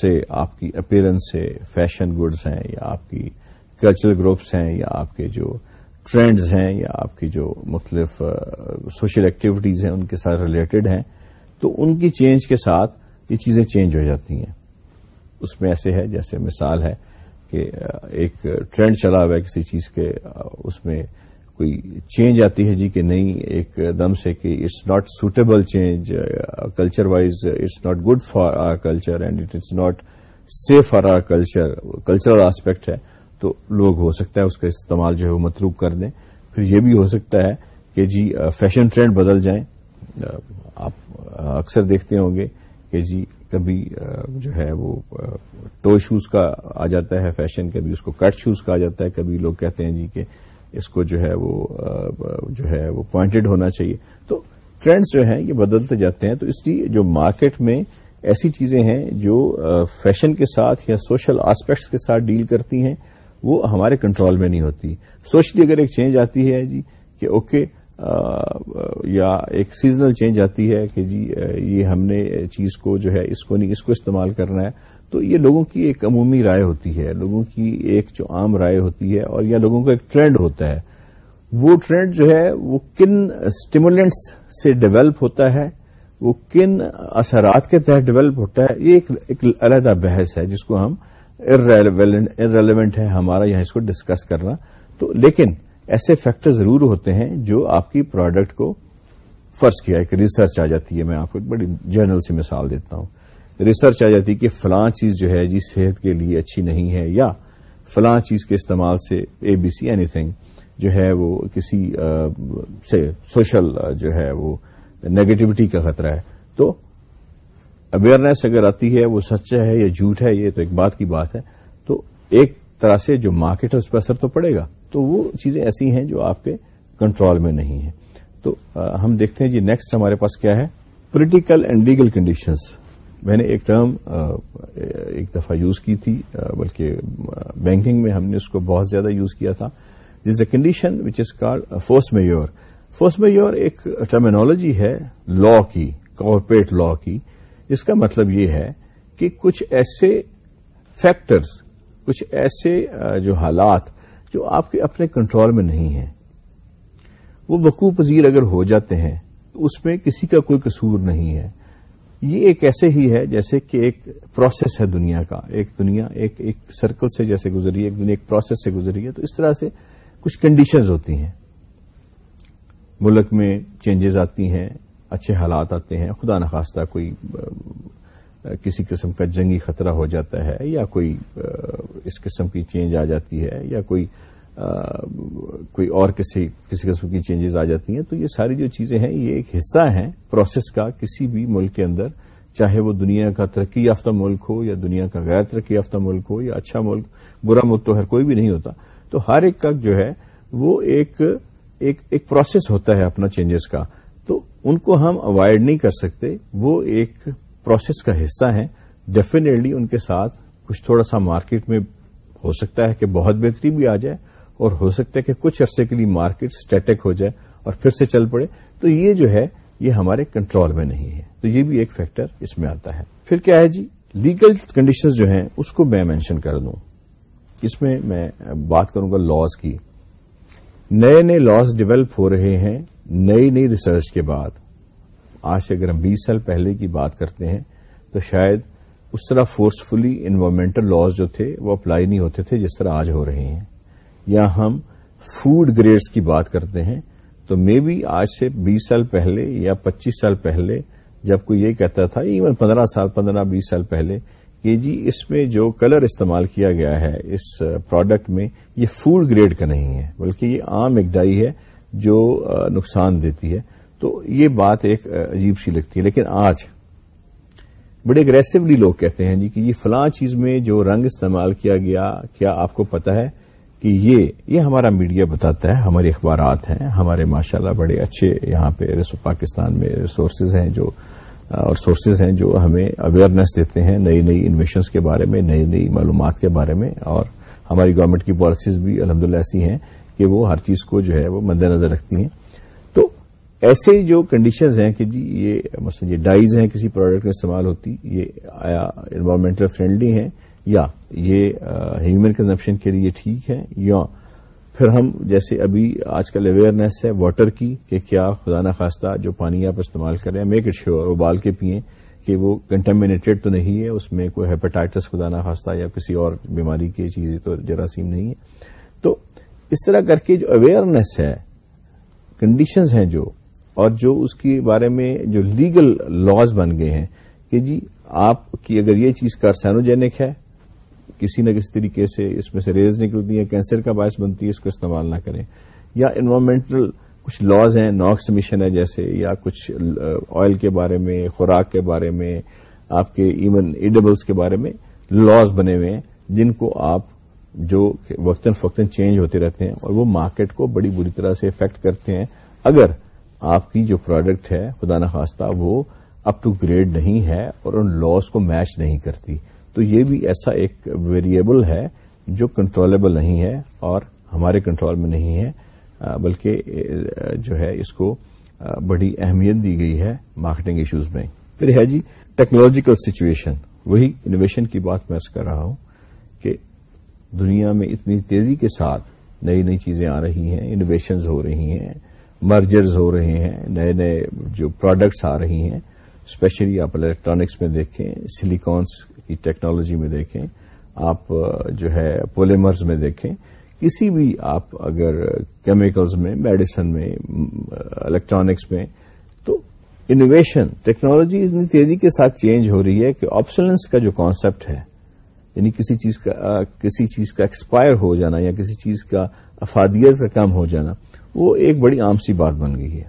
سے آپ کی اپیرنس سے فیشن گڈز ہیں یا آپ کی کلچرل گروپس ہیں یا آپ کے جو ٹرینڈز ہیں یا آپ کی جو مختلف سوشل ایکٹیویٹیز ہیں، ان کے ساتھ ریلیٹڈ ہیں، تو ان کی چینج کے ساتھ یہ چیزیں چینج ہو جاتی ہیں۔ اس میں ایسے ہے، جیسے مثال ہے کہ ایک ٹرینڈ چلا ہوا ہے کسی چیز کے اس میں کوئی چینج آتی ہے جی کہ نہیں، ایک دم سے کہ it's not suitable change culture wise it's not good for our culture and it is not safe for our culture cultural aspect ہے۔ تو لوگ ہو سکتا ہے اس کا استعمال جو ہے وہ متروک کر دیں۔ پھر یہ بھی ہو سکتا ہے کہ جی فیشن ٹرینڈ بدل جائیں۔ آپ اکثر دیکھتے ہوں گے کہ جی کبھی جو ہے وہ ٹو شوز کا آ جاتا ہے فیشن کبھی اس کو کٹ شوز کا آ جاتا ہے۔ کبھی لوگ کہتے ہیں جی کہ اس کو جو ہے وہ جو ہے وہ پوائنٹڈ ہونا چاہیے۔ تو ٹرینڈز جو ہیں یہ بدلتے جاتے ہیں۔ تو اس لیے جو مارکیٹ میں ایسی چیزیں ہیں جو فیشن کے ساتھ یا سوشل آسپیکٹس کے ساتھ ڈیل کرتی ہیں وہ ہمارے کنٹرول میں نہیں ہوتی۔ سوشلی اگر ایک چینج آتی ہے جی کہ اوکے یا ایک سیزنل چینج آتی ہے کہ جی یہ ہم نے چیز کو جو ہے اس کو نہیں، اس کو استعمال کرنا ہے، تو یہ لوگوں کی ایک عمومی رائے ہوتی ہے، لوگوں کی ایک جو عام رائے ہوتی ہے اور یا لوگوں کا ایک ٹرینڈ ہوتا ہے۔ وہ ٹرینڈ جو ہے، وہ کن اسٹیمولینٹس سے ڈیولپ ہوتا ہے؟ وہ کن اثرات کے تحت ڈیولپ ہوتا ہے؟ یہ ایک علیحدہ بحث ہے جس کو ہم ارریلیونٹ ہے ہمارا یہاں اس کو ڈسکس کرنا۔ تو لیکن ایسے فیکٹر ضرور ہوتے ہیں جو آپ کی پروڈکٹ کو فرض کیا ایک ریسرچ آ جاتی ہے۔ میں آپ کو ایک بڑی جرنل سی مثال دیتا ہوں۔ ریسرچ آ جاتی ہے کہ فلاں چیز جو ہے جی صحت کے لیے اچھی نہیں ہے یا فلاں چیز کے استعمال سے A B C anything جو ہے وہ کسی سے سوشل جو ہے وہ نیگیٹوٹی کا خطرہ ہے۔ تو اویئرنیس اگر آتی ہے، وہ سچا ہے یا جھوٹ ہے، یہ تو ایک بات کی بات ہے۔ تو ایک طرح سے جو مارکیٹ ہے، اس پہ اثر تو پڑے گا۔ تو وہ چیزیں ایسی ہیں جو آپ کے کنٹرول میں نہیں ہیں۔ تو ہم دیکھتے ہیں جی نیکسٹ ہمارے پاس کیا ہے؟ پولیٹیکل اینڈ لیگل کنڈیشنز میں نے ایک ٹرم ایک دفعہ یوز کی تھی بلکہ بینکنگ میں ہم نے اس کو بہت زیادہ یوز کیا تھا۔ This a condition which is called force majeure force majeure ایک ٹرمینالوجی ہے لا کی کارپوریٹ لا کی۔ جس کا مطلب یہ ہے کہ کچھ ایسے فیکٹرز کچھ ایسے جو حالات جو آپ کے اپنے کنٹرول میں نہیں ہیں، وہ وقوع پذیر اگر ہو جاتے ہیں تو اس میں کسی کا کوئی قصور نہیں ہے۔ یہ ایک ایسے ہی ہے جیسے کہ ایک پروسیس ہے دنیا کا۔ ایک دنیا، ایک ایک سرکل سے جیسے گزری ہے ایک دنیا ایک پروسیس سے گزری ہے، تو اس طرح سے کچھ کنڈیشنز ہوتی ہیں۔ ملک میں چینجز آتی ہیں اچھے حالات آتے ہیں خدا نخواستہ کوئی کسی قسم کا جنگی خطرہ ہو جاتا ہے یا کوئی اس قسم کی چینج آ جاتی ہے یا کوئی کوئی اور کسی کسی قسم کی چینجز آ جاتی ہیں تو یہ ساری جو چیزیں ہیں یہ ایک حصہ ہیں پروسیس کا کسی بھی ملک کے اندر چاہے وہ دنیا کا ترقی یافتہ ملک ہو یا دنیا کا غیر ترقی یافتہ ملک ہو یا اچھا ملک برا ملک تو ہر کوئی بھی نہیں ہوتا تو ہر ایک کا جو ہے وہ ایک ایک, ایک پروسیس ہوتا ہے اپنا چینجز کا۔ ان کو ہم اوائڈ نہیں کر سکتے، وہ ایک پروسیس کا حصہ ہیں۔ ڈیفینیٹلی ان کے ساتھ کچھ تھوڑا سا مارکیٹ میں ہو سکتا ہے کہ بہت بہتری بھی آ جائے اور ہو سکتا ہے کہ کچھ عرصے کے لیے مارکیٹ اسٹیٹک ہو جائے اور پھر سے چل پڑے۔ تو یہ جو ہے، یہ ہمارے کنٹرول میں نہیں ہے۔ تو یہ بھی ایک فیکٹر اس میں آتا ہے۔ پھر کیا ہے جی؟ لیگل کنڈیشنز جو ہیں، اس کو میں مینشن کر دوں۔ اس میں میں بات کروں گا لاس کی۔ نئے نئے لاس ڈیولپ ہو رہے ہیں۔ نئی نئی ریسرچ کے بعد، آج سے اگر ہم بیس سال پہلے کی بات کرتے ہیں، تو شاید اس طرح فورسفلی انوائرمنٹل لاس جو تھے، وہ اپلائی نہیں ہوتے تھے جس طرح آج ہو رہے ہیں۔ یا ہم فوڈ گریڈس کی بات کرتے ہیں، تو مے بی آج سے بیس سال پہلے یا پچیس سال پہلے جب کوئی یہ کہتا تھا ایون پندرہ سال، پندرہ بیس سال پہلے، کہ جی اس میں جو کلر استعمال کیا گیا ہے، اس پروڈکٹ میں یہ فوڈ گریڈ کا نہیں ہے، بلکہ یہ عام ایک ڈائی ہے۔ جو نقصان دیتی ہے، تو یہ بات ایک عجیب سی لگتی ہے۔ لیکن آج بڑے اگریسولی لوگ کہتے ہیں جی کہ یہ فلاں چیز میں جو رنگ استعمال کیا گیا، کیا آپ کو پتا ہے کہ یہ یہ ہمارا میڈیا بتاتا ہے، ہمارے اخبارات ہیں، ہمارے ماشاءاللہ بڑے اچھے یہاں پہ پاکستان میں ریسورسز ہیں جو اور سورسز ہیں جو ہمیں اویئرنیس دیتے ہیں نئی نئی انویشنس کے بارے میں، نئی نئی معلومات کے بارے میں، اور ہماری گورنمنٹ کی پالیسیز بھی الحمد ایسی ہیں کہ وہ ہر چیز کو جو ہے وہ مد نظر رکھتی ہیں۔ تو ایسے جو کنڈیشنز ہیں کہ جی یہ مثلا یہ ڈائز ہیں کسی پروڈکٹ میں استعمال ہوتی، یہ آیا انوائرمنٹل فرینڈلی ہیں یا یہ ہیومن کنزمپشن کے لیے ٹھیک ہے یا پھر ہم جیسے ابھی آج کل اویئرنیس ہے واٹر کی کہ کیا خدا نخواستہ جو پانی آپ استعمال کر رہے ہیں میک اٹ شیور ابال کے پئیں کہ وہ کنٹامنیٹڈ تو نہیں ہے، اس میں کوئی ہیپاٹائٹس خدا نخواستہ یا کسی اور بیماری کی چیز تو جراثیم نہیں ہے۔ اس طرح کر کے جو اویئرنیس ہے کنڈیشنز ہیں جو، اور جو اس کے بارے میں جو لیگل لاز بن گئے ہیں، کہ جی آپ کی اگر یہ چیز کارسینوجینک ہے، کسی نہ کسی طریقے سے اس میں سے ریز نکلتی ہے کینسر کا باعث بنتی ہے، اس کو استعمال نہ کریں. یا انوائرمنٹل کچھ لاز ہیں ناکس مشن ہے جیسے، یا کچھ uh, آئل کے بارے میں، خوراک کے بارے میں، آپ کے ایون ایڈیبلس کے بارے میں لاز بنے ہوئے ہیں، جن کو آپ جو وقتاً فوقتاً چینج ہوتے رہتے ہیں اور وہ مارکیٹ کو بڑی بری طرح سے افیکٹ کرتے ہیں۔ اگر آپ کی جو پروڈکٹ ہے، خدا نخواستہ، وہ اپ ٹو گریڈ نہیں ہے اور ان لاس کو میچ نہیں کرتی، تو یہ بھی ایسا ایک ویریبل ہے جو کنٹرولبل نہیں ہے اور ہمارے کنٹرول میں نہیں ہے، بلکہ، جو ہے، اس کو، بڑی اہمیت دی گئی ہے مارکیٹنگ ایشوز میں۔ پھر ہے جی ٹیکنالوجیکل سچویشن وہی انویشن کی بات میں کر رہا ہوں کہ دنیا میں اتنی تیزی کے ساتھ نئی نئی چیزیں آ رہی ہیں انویشنز ہو رہی ہیں مرجرز ہو رہے ہیں، نئے نئے جو پروڈکٹس آ رہی ہیں اسپیشلی آپ الیکٹرانکس میں دیکھیں سلیکانس کی ٹیکنالوجی میں دیکھیں، آپ جو ہے پولیمرز میں دیکھیں، کسی بھی آپ اگر کیمیکلز میں میڈیسن میں الیکٹرانکس میں، تو انوویشن ٹیکنالوجی اتنی تیزی کے ساتھ چینج ہو رہی ہے کہ آپشنلس کا جو کانسیپٹ ہے یعنی کسی چیز کا کسی چیز کا ایکسپائر ہو جانا یا کسی چیز کا افادیت کا کم ہو جانا، وہ ایک بڑی عام سی بات بن گئی ہے۔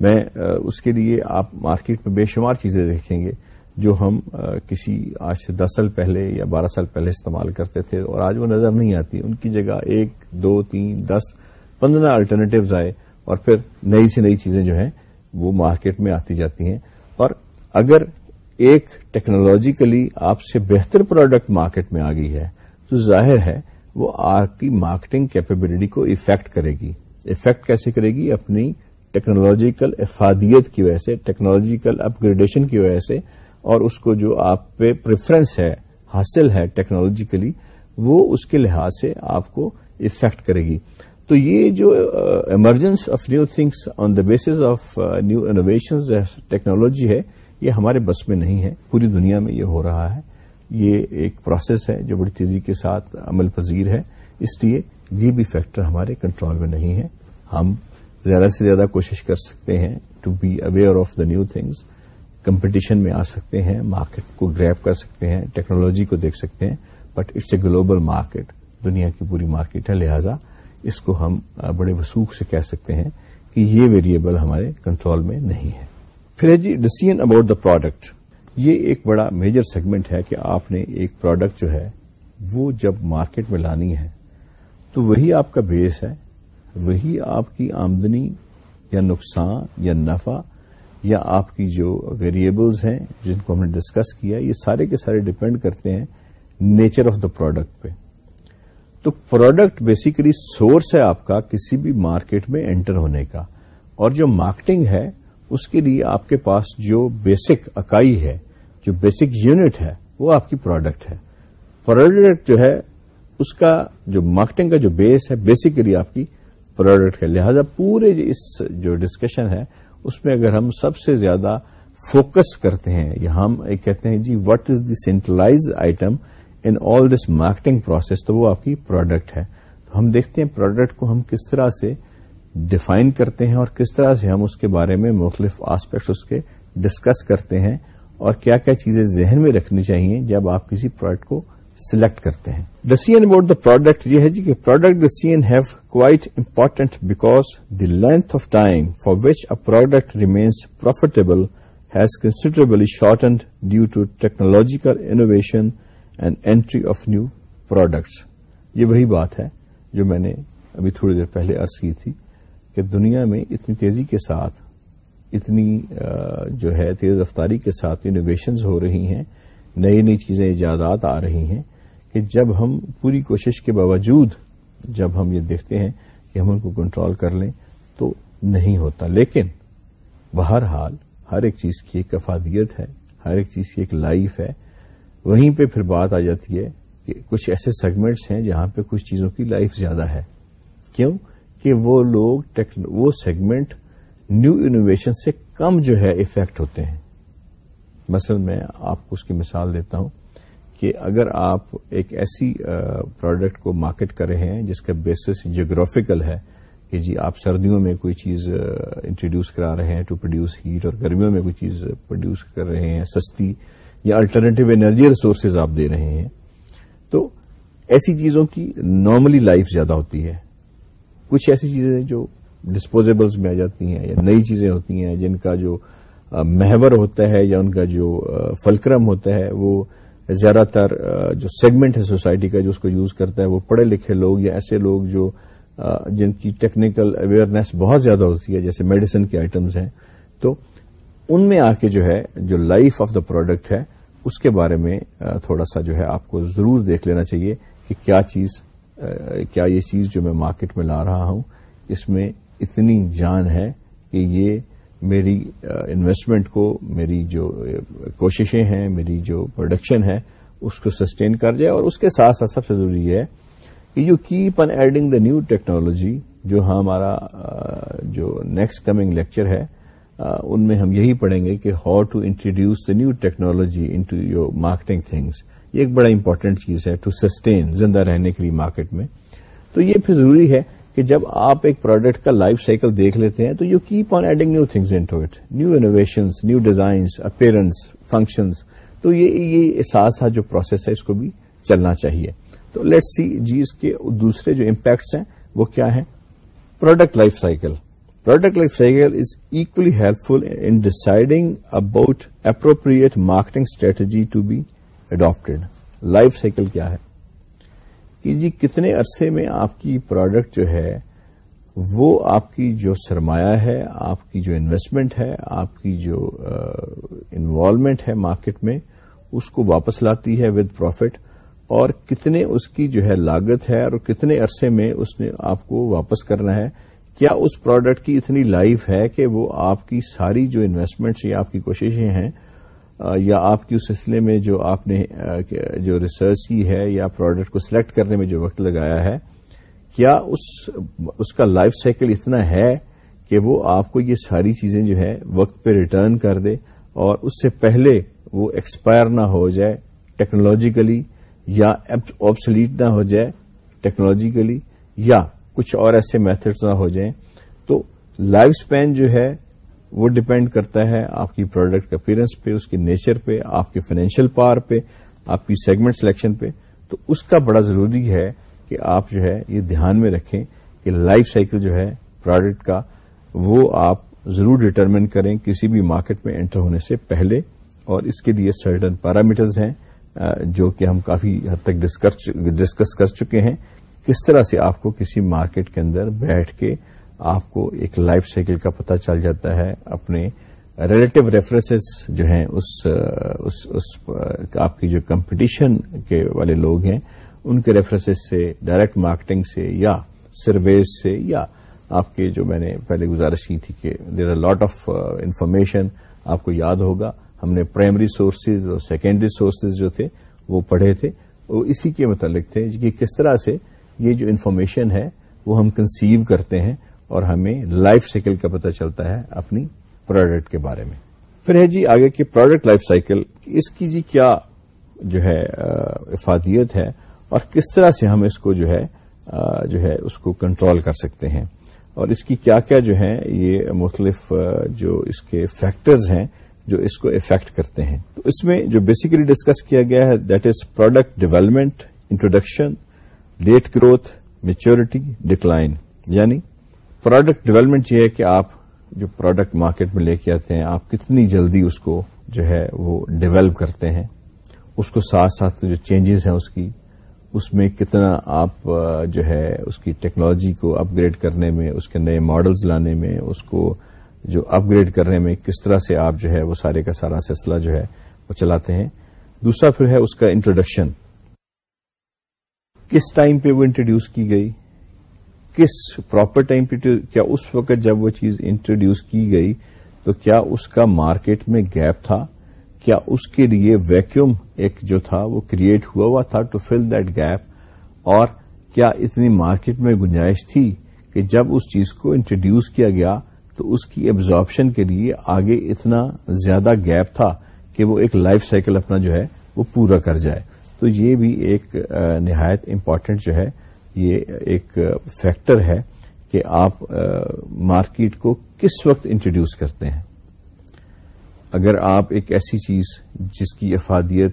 میں اس کے لیے آپ مارکیٹ میں بے شمار چیزیں دیکھیں گے جو ہم کسی آج سے دس سال پہلے یا بارہ سال پہلے استعمال کرتے تھے اور آج وہ نظر نہیں آتی۔ ان کی جگہ ایک، دو، تین، دس، پندرہ الٹرنیٹوز آئے اور پھر نئی سے نئی چیزیں جو ہیں وہ مارکیٹ میں آتی جاتی ہیں۔ اور اگر ایک ٹیکنالوجیکلی آپ سے بہتر پروڈکٹ مارکیٹ میں آ گئی ہے، تو ظاہر ہے وہ آپ کی مارکیٹنگ کیپیبلٹی کو افیکٹ کرے گی۔ افیکٹ کیسے کرے گی؟ اپنی ٹیکنالوجیکل افادیت کی وجہ سے ٹیکنالوجیکل اپ گریڈیشن کی وجہ سے، اور اس کو جو آپ پہ پریفرنس ہے، حاصل ہے ٹیکنالوجیکلی وہ اس کے لحاظ سے آپ کو افیکٹ کرے گی۔ تو یہ جو emergence of new things on the basis of new innovation technology ہے یہ ہمارے بس میں نہیں ہے، پوری دنیا میں یہ ہو رہا ہے۔ یہ ایک پروسیس ہے جو بڑی تیزی کے ساتھ عمل پذیر ہے۔ اس لیے یہ بھی فیکٹر ہمارے کنٹرول میں نہیں ہے۔ ہم زیادہ سے زیادہ کوشش کر سکتے ہیں to be aware of the new things competition میں آ سکتے ہیں مارکیٹ کو گریپ کر سکتے ہیں ٹیکنالوجی کو دیکھ سکتے ہیں۔ But it's a global market دنیا کی پوری مارکیٹ ہے۔ لہذا اس کو ہم بڑے وسوخ سے کہہ سکتے ہیں کہ یہ ویریبل ہمارے کنٹرول میں نہیں ہے۔ پھر جی ڈسیزن اباؤٹ دا پروڈکٹ یہ ایک بڑا میجر سیگمنٹ ہے کہ آپ نے ایک پروڈکٹ جو ہے، وہ جب مارکیٹ میں لانی ہے، تو وہی آپ کا بیس ہے، وہی آپ کی آمدنی یا نقصان یا نفع یا آپ کی جو ویریبلز ہیں جن کو ہم نے ڈسکس کیا، یہ سارے کے سارے ڈپینڈ کرتے ہیں نیچر آف دا پروڈکٹ پہ. تو پروڈکٹ بیسیکلی سورس ہے آپ کا کسی بھی مارکیٹ میں انٹر ہونے کا. اور جو مارکیٹنگ ہے اس کے لیے آپ کے پاس جو بیسک اکائی ہے، جو بیسک یونٹ ہے، وہ آپ کی پروڈکٹ ہے۔ پروڈکٹ جو ہے، اس کا جو مارکیٹنگ کا جو بیس ہے بیسیکلی آپ کی پروڈکٹ ہے۔ لہذا پورے اس جو ڈسکشن ہے، اس میں اگر ہم سب سے زیادہ فوکس کرتے ہیں، یا ہم کہتے ہیں جی what is the centralize item in all this marketing process تو وہ آپ کی پروڈکٹ ہے۔ تو ہم دیکھتے ہیں پروڈکٹ کو ہم کس طرح سے ڈیفائن کرتے ہیں اور کس طرح سے ہم اس کے بارے میں مختلف آسپیکٹس اس کے ڈسکس کرتے ہیں اور کیا کیا چیزیں ذہن میں رکھنی چاہیے جب آپ کسی پروڈکٹ کو سلیکٹ کرتے ہیں۔ ڈسیزن اباؤٹ دا پروڈکٹ یہ ہے جی کہ product decision have quite important because the length of time for which a product remains profitable has considerably shortened due to technological innovation and entry of new products یہ وہی بات ہے جو میں نے ابھی تھوڑی دیر پہلے ارض کی تھی۔ کہ دنیا میں اتنی تیزی کے ساتھ، اتنی جو ہے، تیز رفتاری کے ساتھ انوویشنز ہو رہی ہیں، نئی نئی چیزیں، ایجادات آ رہی ہیں کہ جب ہم پوری کوشش کے باوجود جب ہم یہ دیکھتے ہیں کہ ہم ان کو کنٹرول کر لیں تو نہیں ہوتا۔ لیکن بہرحال ہر ایک چیز کی ایک افادیت ہے، ہر ایک چیز کی ایک لائف ہے۔ وہیں پہ پھر بات آ جاتی ہے کہ کچھ ایسے سیگمنٹس ہیں جہاں پہ کچھ چیزوں کی لائف زیادہ ہے۔ کیوں؟ کہ وہ لوگ وہ سیگمنٹ نیو انوویشن سے کم جو ہے افیکٹ ہوتے ہیں۔ مثلا میں آپ کو اس کی مثال دیتا ہوں کہ اگر آپ ایک ایسی پروڈکٹ کو مارکیٹ کر رہے ہیں جس کا بیسس جیوگرافیکل ہے کہ جی آپ سردیوں میں کوئی چیز انٹروڈیوس کرا رہے ہیں ٹو پروڈیوس ہیٹ اور گرمیوں میں کوئی چیز پروڈیوس کر رہے ہیں، سستی یا الٹرنیٹو انرجی ریسورسز آپ دے رہے ہیں، تو ایسی چیزوں کی نارملی لائف زیادہ ہوتی ہے۔ کچھ ایسی چیزیں جو ڈسپوزیبلز میں آ جاتی ہیں یا نئی چیزیں ہوتی ہیں جن کا جو محور ہوتا ہے یا ان کا جو فلکرم ہوتا ہے، وہ زیادہ تر جو سیگمنٹ ہے سوسائٹی کا جو اس کو یوز کرتا ہے، وہ پڑھے لکھے لوگ یا ایسے لوگ جو جن کی ٹیکنیکل اویئرنیس بہت زیادہ ہوتی ہے، جیسے میڈیسن کے آئٹمز ہیں۔ تو ان میں آ کے جو ہے، جو لائف آف دا پروڈکٹ ہے، اس کے بارے میں تھوڑا سا جو ہے آپ کو ضرور دیکھ لینا چاہیے کہ کیا چیز کیا یہ چیز جو میں مارکیٹ میں لا رہا ہوں، اس میں اتنی جان ہے کہ یہ میری انویسٹمنٹ کو، میری جو کوششیں ہیں، میری جو پروڈکشن ہے، اس کو سسٹین کر جائے اور اس کے ساتھ ساتھ سب سے ضروری ہے کہ you keep in adding the new technology جو ہمارا جو نیکسٹ کمنگ لیکچر ہے ان میں ہم یہی پڑھیں گے کہ how to introduce the new technology into your marketing things یہ ایک بڑا امپورٹنٹ چیز ہے ٹو سسٹین زندہ رہنے کے لیے مارکیٹ میں۔ تو یہ پھر ضروری ہے کہ جب آپ ایک پروڈکٹ کا لائف سائیکل دیکھ لیتے ہیں تو you keep on adding new things into it new innovations new designs appearance functions تو یہ یہ ساتھ ساتھ جو پروسیس ہے اس کو بھی چلنا چاہیے۔ تو لیٹ سی جی اس کے دوسرے جو امپیکٹس ہیں وہ کیا ہیں؟ Product life cycle product life cycle is equally helpful in deciding about appropriate marketing strategy to be adopted life cycle کیا ہے؟ کہ جی کتنے عرصے میں آپ کی پروڈکٹ جو ہے، وہ آپ کی جو سرمایہ ہے، آپ کی جو انویسٹمنٹ ہے، آپ کی جو انوالومنٹ ہے مارکیٹ میں، اس کو واپس لاتی ہے ود پروفٹ اور کتنے اس کی جو ہے لاگت ہے اور کتنے عرصے میں اس نے آپ کو واپس کرنا ہے، کیا اس پروڈکٹ کی اتنی لائف ہے کہ وہ آپ کی ساری جو انویسٹمنٹس یا آپ کی کوششیں ہیں یا آپ کی اس سلسلے میں جو آپ نے جو ریسرچ کی ہے یا پروڈکٹ کو سلیکٹ کرنے میں جو وقت لگایا ہے، کیا اس اس کا لائف سائیکل اتنا ہے کہ وہ آپ کو یہ ساری چیزیں جو ہے وقت پہ ریٹرن کر دے اور اس سے پہلے وہ ایکسپائر نہ ہو جائے ٹیکنالوجیکلی یا آبسلیٹ نہ ہو جائے ٹیکنالوجیکلی یا کچھ اور ایسے میتھڈز نہ ہو جائیں، تو لائف سپین جو ہے وہ ڈپینڈ کرتا ہے آپ کی پروڈکٹ اپیرنس پہ، اس کے نیچر پہ، آپ کے فائنینشیل پاور پہ، آپ کی سیگمنٹ سلیکشن پہ۔ تو اس کا بڑا ضروری ہے کہ آپ جو ہے یہ دھیان میں رکھیں کہ لائف سائیکل جو ہے پروڈکٹ کا، وہ آپ ضرور ڈٹرمن کریں کسی بھی مارکیٹ میں انٹر ہونے سے پہلے۔ اور اس کے لیے سرٹن پیرامیٹرز ہیں جو کہ ہم کافی حد تک ڈسکس کر چکے ہیں۔ کس طرح سے آپ کو کسی مارکیٹ کے اندر بیٹھ کے آپ کو ایک لائف سائیکل کا پتہ چل جاتا ہے اپنے ریلیٹو ریفرنسز جو ہیں اس اس, اس آپ کی جو کمپٹیشن کے والے لوگ ہیں ان کے ریفرنسز سے ڈائریکٹ مارکیٹنگ سے یا سرویز سے یا آپ کے جو میں نے پہلے گزارش کی تھی کہ there are lot of information آپ کو یاد ہوگا ہم نے پرائمری سورسز اور سیکنڈری سورسز جو تھے وہ پڑھے تھے۔ وہ اسی کے متعلق تھے کہ کس طرح سے یہ جو انفارمیشن ہے وہ ہم کنسیو کرتے ہیں۔ اور ہمیں لائف سائیکل کا پتہ چلتا ہے اپنی پروڈکٹ کے بارے میں۔ پھر ہے جی آگے کی پروڈکٹ لائف سائیکل، اس کی جی کیا جو ہے افادیت ہے اور کس طرح سے ہم اس کو جو ہے جو ہے، اس کو کنٹرول کر سکتے ہیں۔ اور اس کی کیا کیا جو ہے یہ مختلف جو اس کے فیکٹرز ہیں جو اس کو افیکٹ کرتے ہیں۔ تو اس میں جو بیسیکلی ڈسکس کیا گیا ہے that is product development introduction that growth maturity decline یعنی پروڈکٹ ڈیولپمنٹ یہ ہے کہ آپ جو پروڈکٹ مارکیٹ میں لے کے آتے ہیں، آپ کتنی جلدی اس کو جو ہے وہ ڈیولپ کرتے ہیں، اس کو ساتھ ساتھ جو چینجز ہیں اس کی، اس میں کتنا آپ جو ہے اس کی ٹیکنالوجی کو اپ گریڈ کرنے میں، اس کے نئے ماڈلز لانے میں، اس کو جو اپ گریڈ کرنے میں کس طرح سے آپ جو ہے وہ سارے کا سارا سلسلہ جو ہے وہ چلاتے ہیں۔ دوسرا پھر ہے اس کا انٹروڈکشن کس ٹائم پہ وہ انٹروڈیوس کی گئی؟ کس پراپر ٹائم پہ کیا اس وقت جب وہ چیز انٹروڈیوس کی گئی تو کیا اس کا مارکیٹ میں گیپ تھا؟ کیا اس کے لیے ویکیوم ایک جو تھا وہ کریٹ ہوا ہوا تھا ٹو فل دیٹ گیپ اور کیا اتنی مارکیٹ میں گنجائش تھی کہ جب اس چیز کو انٹروڈیوس کیا گیا تو اس کی ایبزارپشن کے لیے آگے اتنا زیادہ گیپ تھا کہ وہ ایک لائف سائیکل اپنا جو ہے وہ پورا کر جائے؟ تو یہ بھی ایک نہایت امپارٹنٹ جو ہے یہ ایک فیکٹر ہے کہ آپ مارکیٹ کو کس وقت انٹروڈیوس کرتے ہیں۔ اگر آپ ایک ایسی چیز جس کی افادیت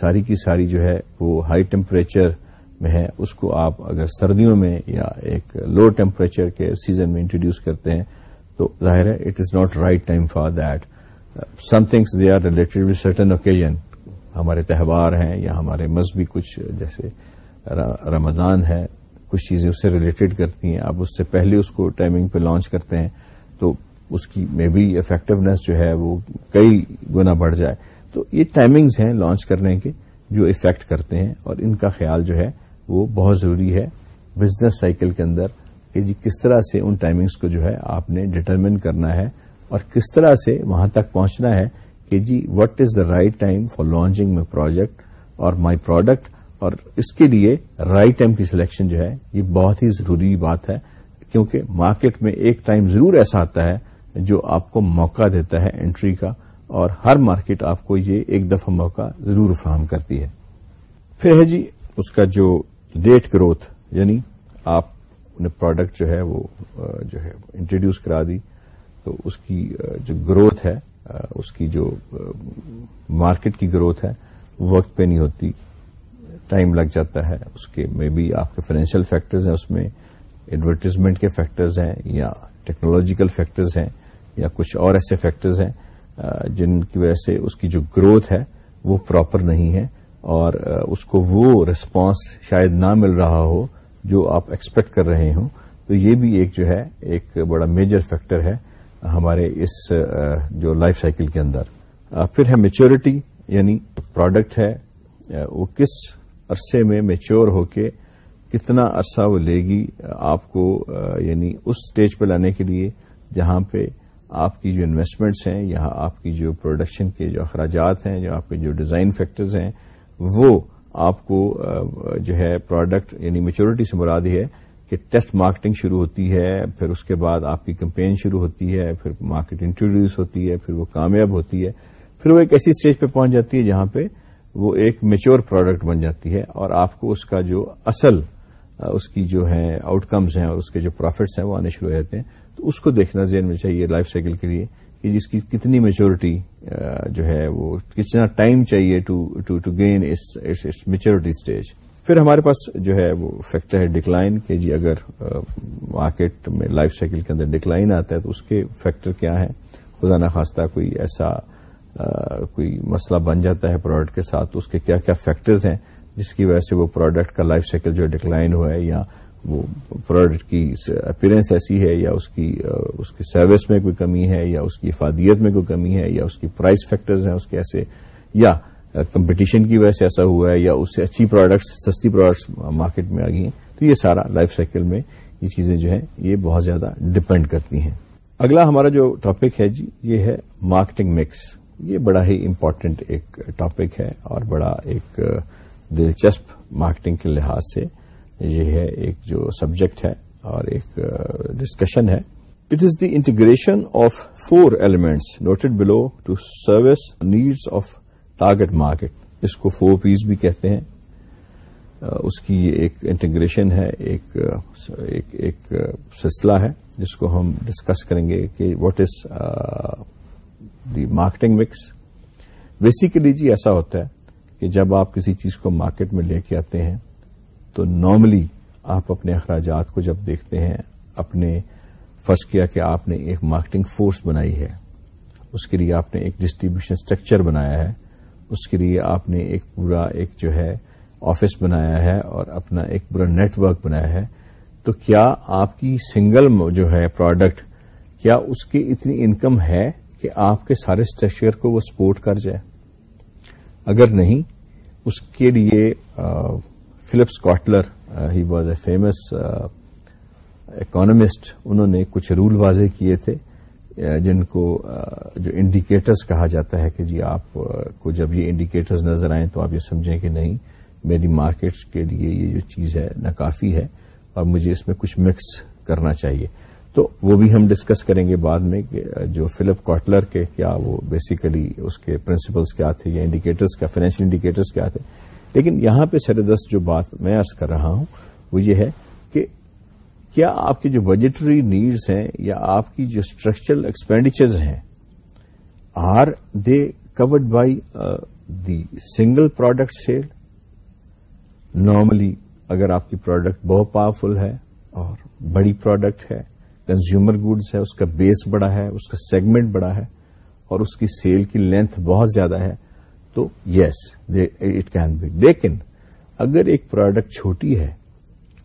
ساری کی ساری جو ہے وہ ہائی ٹیمپریچر میں ہے، اس کو آپ اگر سردیوں میں یا ایک لو ٹیمپریچر کے سیزن میں انٹروڈیوس کرتے ہیں، تو ظاہر ہے it is not right time for that. Some things they are related with certain occasion ہمارے تہوار ہیں یا ہمارے مذہبی کچھ جیسے رمضان ہے، کچھ چیزیں اس سے ریلیٹڈ کرتی ہیں، آپ اس سے پہلے اس کو ٹائمنگ پہ لانچ کرتے ہیں، تو اس کی مے بی افیکٹونیس جو ہے وہ کئی گنا بڑھ جائے۔ تو یہ ٹائمنگز ہیں لانچ کرنے کے جو افیکٹ کرتے ہیں، اور ان کا خیال جو ہے وہ بہت ضروری ہے بزنس سائیکل کے اندر کہ جی کس طرح سے ان ٹائمنگز کو جو ہے آپ نے ڈٹرمن کرنا ہے، اور کس طرح سے وہاں تک پہنچنا ہے کہ جی what is the right time for launching my project اور مائی پروڈکٹ اور اس کے لیے رائٹ ٹائم کی سلیکشن جو ہے، یہ بہت ہی ضروری بات ہے، کیونکہ مارکیٹ میں ایک ٹائم ضرور ایسا آتا ہے جو آپ کو موقع دیتا ہے انٹری کا، اور ہر مارکیٹ آپ کو یہ ایک دفعہ موقع ضرور فراہم کرتی ہے۔ پھر ہے جی اس کا جو ڈیٹ گروتھ یعنی آپ نے پروڈکٹ جو ہے وہ جو ہے انٹروڈیوس کرا دی، تو اس کی جو گروتھ ہے اس کی جو مارکیٹ کی گروتھ ہے وقت پہ نہیں ہوتی۔ ٹائم لگ جاتا ہے، اس کے میں بھی آپ کے فائنینشیل فیکٹرز ہیں، اس میں ایڈورٹیزمنٹ کے فیکٹرز ہیں یا ٹیکنالوجیکل فیکٹرز ہیں یا کچھ اور ایسے فیکٹرز ہیں جن کی وجہ سے اس کی جو گروتھ ہے وہ پراپر نہیں ہے اور اس کو وہ ریسپانس شاید نہ مل رہا ہو جو آپ ایکسپیکٹ کر رہے ہوں۔ تو یہ بھی ایک جو ہے، ایک بڑا میجر فیکٹر ہے ہمارے اس جو لائف سائیکل کے اندر۔ پھر ہے میچورٹی یعنی پروڈکٹ ہے وہ کس عرصے میں میچور ہو کے کتنا عرصہ وہ لے گی آپ کو یعنی اس اسٹیج پہ لانے کے لیے جہاں پہ آپ کی جو انویسٹمنٹس ہیں یا آپ کی جو پروڈکشن کے جو اخراجات ہیں، جو آپ کے جو ڈیزائن فیکٹرز ہیں، وہ آپ کو جو ہے پروڈکٹ یعنی میچورٹی سے مراد ہے کہ ٹیسٹ مارکیٹنگ شروع ہوتی ہے، پھر اس کے بعد آپ کی کمپین شروع ہوتی ہے، پھر مارکیٹ انٹروڈیوس ہوتی ہے، پھر وہ کامیاب ہوتی ہے، پھر وہ ایک ایسی اسٹیج پہ پہنچ جاتی ہے جہاں پہ وہ ایک میچور پروڈکٹ بن جاتی ہے اور آپ کو اس کا جو اصل اس کی جو ہے آؤٹ کمز ہیں اور اس کے جو پروفٹس ہیں وہ آنے شروع ہو جاتے ہیں۔ تو اس کو دیکھنا ذہن میں چاہیے لائف سائیکل کے لیے کہ جس کی کتنی میچورٹی جو ہے وہ کتنا ٹائم چاہیے ٹو گین میچورٹی اسٹیج پھر ہمارے پاس جو ہے وہ فیکٹر ہے ڈکلائن کہ جی اگر مارکیٹ میں لائف سائیکل کے اندر ڈکلائن آتا ہے تو اس کے فیکٹر کیا ہے خدا نخواستہ کوئی ایسا کوئی مسئلہ بن جاتا ہے پروڈکٹ کے ساتھ، اس کے کیا کیا فیکٹرز ہیں، جس کی وجہ سے وہ پروڈکٹ کا لائف سائیکل جو ڈکلائن ہوا ہے، یا وہ پروڈکٹ کی اپیرنس ایسی ہے، یا اس کی اس کی سروس میں کوئی کمی ہے، یا اس کی افادیت میں کوئی کمی ہے، یا اس کی پرائز فیکٹرز ہیں، اس کے ایسے، یا کمپٹیشن کی وجہ سے ایسا ہوا ہے، یا اس سے اچھی پروڈکٹس سستی پروڈکٹس مارکیٹ میں آ گئی ہیں۔ تو یہ سارا لائف سائیکل میں یہ چیزیں جو ہیں، یہ بہت زیادہ ڈپینڈ کرتی ہیں۔ اگلا ہمارا جو ٹاپک ہے جی یہ ہے مارکیٹنگ مکس یہ بڑا ہی امپورٹنٹ ایک ٹاپک ہے اور بڑا ایک دلچسپ مارکیٹنگ کے لحاظ سے یہ ہے ایک جو سبجیکٹ ہے اور ایک ڈسکشن ہے۔ It is the integration of four elements noted below to service needs of target market اس کو فور پیز بھی کہتے ہیں۔ اس کی یہ ایک انٹیگریشن ہے، ایک ایک سلسلہ ہے، جس کو ہم ڈسکس کریں گے کہ what is the marketing mix. Basically جی ایسا ہوتا ہے کہ جب آپ کسی چیز کو مارکیٹ میں لے کے آتے ہیں، تو نارملی آپ اپنے اخراجات کو جب دیکھتے ہیں، اپنے فرض کیا کہ آپ نے ایک مارکیٹنگ فورس بنائی ہے، اس کے لیے آپ نے ایک ڈسٹریبیوشن اسٹرکچر بنایا ہے، اس کے لیے آپ نے ایک پورا ایک جو ہے آفس بنایا ہے اور اپنا ایک پورا نیٹ ورک بنایا ہے، تو کیا آپ کی سنگل جو ہے پروڈکٹ کیا اس کی اتنی انکم ہے؟ کہ آپ کے سارے اسٹرکچر کو وہ سپورٹ کر جائے۔ اگر نہیں، اس کے لیے Philip Kotler he was a famous economist انہوں نے کچھ رول واضح کیے تھے جن کو جو انڈیکیٹرز کہا جاتا ہے کہ جی آپ کو جب یہ انڈیکیٹرز نظر آئیں تو آپ یہ سمجھیں کہ نہیں، میری مارکیٹ کے لیے یہ جو چیز ہے ناکافی ہے اور مجھے اس میں کچھ مکس کرنا چاہیے۔ تو وہ بھی ہم ڈسکس کریں گے بعد میں کہ جو فلپ کاٹلر کے کیا وہ بیسیکلی اس کے پرنسپلس کیا تھے یا انڈیکیٹرز کیا فائنینشیل انڈیکیٹرز کیا تھے۔ لیکن یہاں پہ سردست جو بات میں عرض کر رہا ہوں، وہ یہ ہے کہ کیا آپ کے جو بجٹری نیڈز ہیں یا آپ کی جو اسٹرکچرل ایکسپینڈیچرز ہیں are they covered by the single product sale normally اگر آپ کی پروڈکٹ بہت پاورفل ہے اور بڑی پروڈکٹ ہے کنزیومر گڈز ہے، اس کا بیس بڑا ہے، اس کا سیگمنٹ بڑا ہے اور اس کی سیل کی لینتھ بہت زیادہ ہے۔ تو یس اٹ کین بی لیکن اگر ایک پروڈکٹ چھوٹی ہے،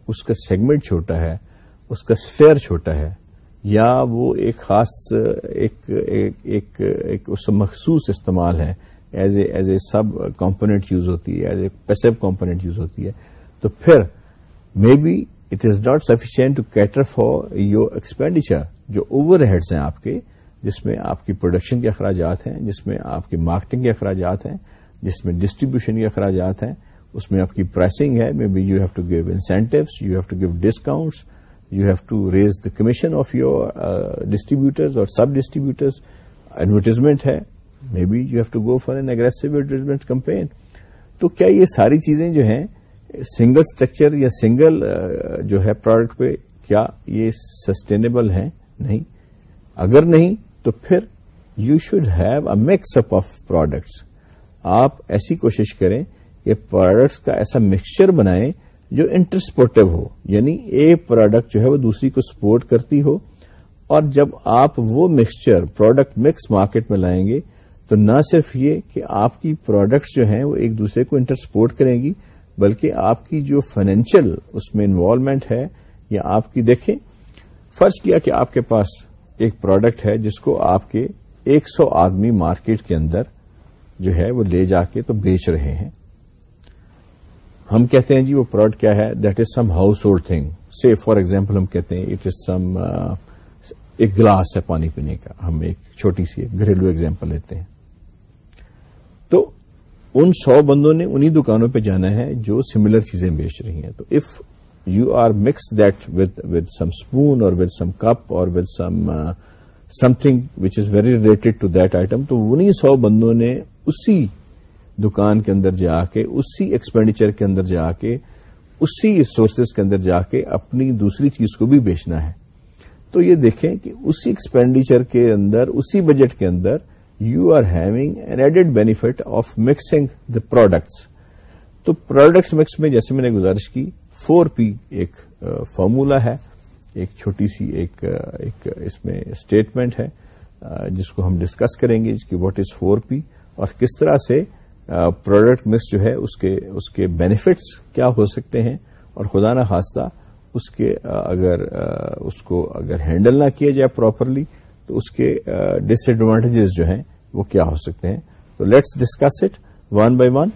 اس کا سیگمنٹ چھوٹا ہے، اس کا اسفیئر چھوٹا ہے، یا وہ ایک خاص، ایک ایک ایک اس مخصوص استعمال ہے as a as a sub component use ہوتی ہے as a passive component use ہوتی ہے، تو پھر maybe it is not sufficient to cater for your expenditure جو اوور ہیڈس ہیں آپ کے، جس میں آپ کی پروڈکشن کے اخراجات ہیں، جس میں آپ کی مارکیٹنگ کے اخراجات ہیں، جس میں ڈسٹریبیوشن کے اخراجات ہیں، اس میں آپ کی پرائسنگ ہے maybe you have to give incentives you have to give discounts you have to raise the commission of your distributors اور سب ڈسٹریبیوٹرز ایڈورٹیزمنٹ ہے maybe you have to go for an aggressive advertisement campaign تو کیا یہ ساری چیزیں جو ہیں سنگل اسٹرکچر یا سنگل جو ہے پروڈکٹ پہ کیا یہ سسٹینیبل ہے؟ نہیں۔ اگر نہیں، تو پھر you should have a mix up of products آپ ایسی کوشش کریں کہ پروڈکٹس کا ایسا مکسچر بنائیں جو انٹرسپورٹو ہو یعنی ایک پروڈکٹ جو ہے وہ دوسری کو سپورٹ کرتی ہو، اور جب آپ وہ مکسچر پروڈکٹ مکس مارکیٹ میں لائیں گے، تو نہ صرف یہ کہ آپ کی پروڈکٹس جو ہیں وہ ایک دوسرے کو انٹرسپورٹ کریں گی بلکہ آپ کی جو فائنینشیل اس میں انوالومنٹ ہے یا آپ کی دیکھیں، فرض کیا کہ آپ کے پاس ایک پروڈکٹ ہے جس کو آپ کے ایک سو آدمی مارکیٹ کے اندر جو ہے وہ لے جا کے تو بیچ رہے ہیں۔ ہم کہتے ہیں جی وہ پروڈکٹ کیا ہے؟ That is some household thing see for example ہم کہتے ہیں اٹ از سم ایک گلاس ہے پانی پینے کا۔ ہم ایک چھوٹی سی گھریلو ایگزامپل لیتے ہیں۔ تو ان سو بندوں نے انہی دکانوں پہ جانا ہے جو سملر چیزیں بیچ رہی ہیں۔ تو if you are mix that with with some spoon اور ود سم کپ اور with some something which is very related to that item تو انہیں سو بندوں نے اسی دکان کے اندر جا کے، اسی ایکسپینڈیچر کے اندر جا کے، اسی سورسز کے اندر جا کے اپنی دوسری چیز کو بھی بیچنا ہے۔ تو یہ دیکھیں کہ اسی ایکسپینڈیچر کے اندر، اسی بجٹ کے اندر you are having an added benefit of mixing the products تو پروڈکٹس مکس میں جیسے میں نے گزارش کی فور پی ایک فارمولا ہے، ایک چھوٹی سی ایک ایک اس میں اسٹیٹمنٹ ہے جس کو ہم ڈسکس کریں گے کہ واٹ از فور پی اور کس طرح سے پروڈکٹ مکس جو ہے، اس کے اس کے بینیفٹس کیا ہو سکتے ہیں۔ اور خدا نہ اس کے اگر اس کو اگر ہینڈل نہ کیا جائے پراپرلی تو اس کے ڈس ایڈوانٹیجز جو ہیں، وہ کیا ہو سکتے ہیں؟ تو let's discuss it one by one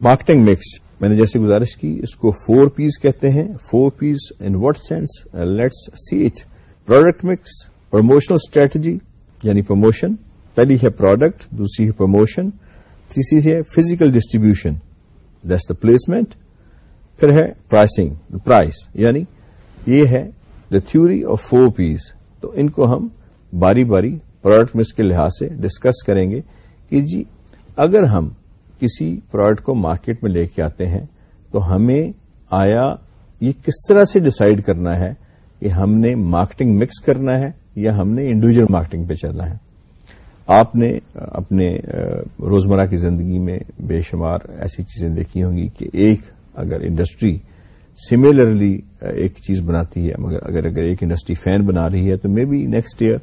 marketing mix میں نے جیسے گزارش کی، اس کو فور پیس کہتے ہیں four Ps in what sense let's see it product mix promotional strategy یعنی پروموشن پہلی ہے پروڈکٹ دوسری ہے پروموشن تیسری ہے physical distribution that's the placement پھر ہے پرائسنگ پرائس یعنی یہ ہے دا تھوری آف فور پیس تو ان کو ہم باری باری پروڈکٹ مکس کے لحاظ سے ڈسکس کریں گے کہ جی اگر ہم کسی پروڈکٹ کو مارکیٹ میں لے کے آتے ہیں، تو ہمیں آیا یہ کس طرح سے ڈسائڈ کرنا ہے کہ ہم نے مارکیٹنگ مکس کرنا ہے یا ہم نے انڈیویجل مارکیٹنگ پہ چلنا ہے؟ آپ نے اپنے روزمرہ کی زندگی میں بے شمار ایسی چیزیں دیکھی ہوں گی کہ ایک اگر انڈسٹری سملرلی ایک چیز بناتی ہے، مگر اگر اگر ایک انڈسٹری فین بنا رہی ہے، تو maybe next year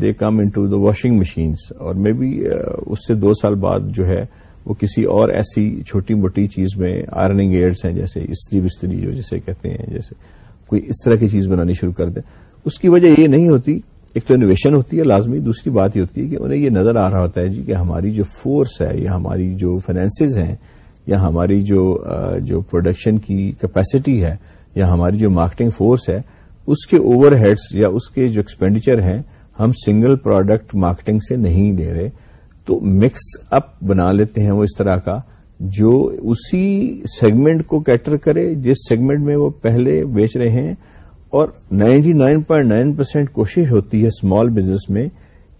they come into the washing machines اور مے بی اس سے دو سال بعد جو ہے، وہ کسی اور ایسی چھوٹی موٹی چیز میں آئرننگ ایڈس ہیں، جیسے استری بستری جو جسے کہتے ہیں، جیسے کوئی اس طرح کی چیز بنانی شروع کر دیں۔ اس کی وجہ یہ نہیں ہوتی، ایک تو انوویشن ہوتی ہے لازمی، دوسری بات یہ ہوتی ہے کہ انہیں یہ نظر آ رہا ہوتا ہے جی کہ ہماری جو فورس ہے، یا ہماری جو فائنینسز ہیں، یا ہماری جو جو پروڈکشن کی کیپیسٹی ہے، یا ہماری جو مارکیٹنگ فورس ہے، اس کے اوور ہیڈس یا اس کے جو ایکسپینڈیچر ہیں ہم سنگل پروڈکٹ مارکیٹنگ سے نہیں لے رہے، تو مکس اپ بنا لیتے ہیں وہ اس طرح کا، جو اسی سیگمنٹ کو کیٹر کرے جس سیگمنٹ میں وہ پہلے بیچ رہے ہیں۔ اور ninety nine point nine percent کوشش ہوتی ہے اسمال بزنس میں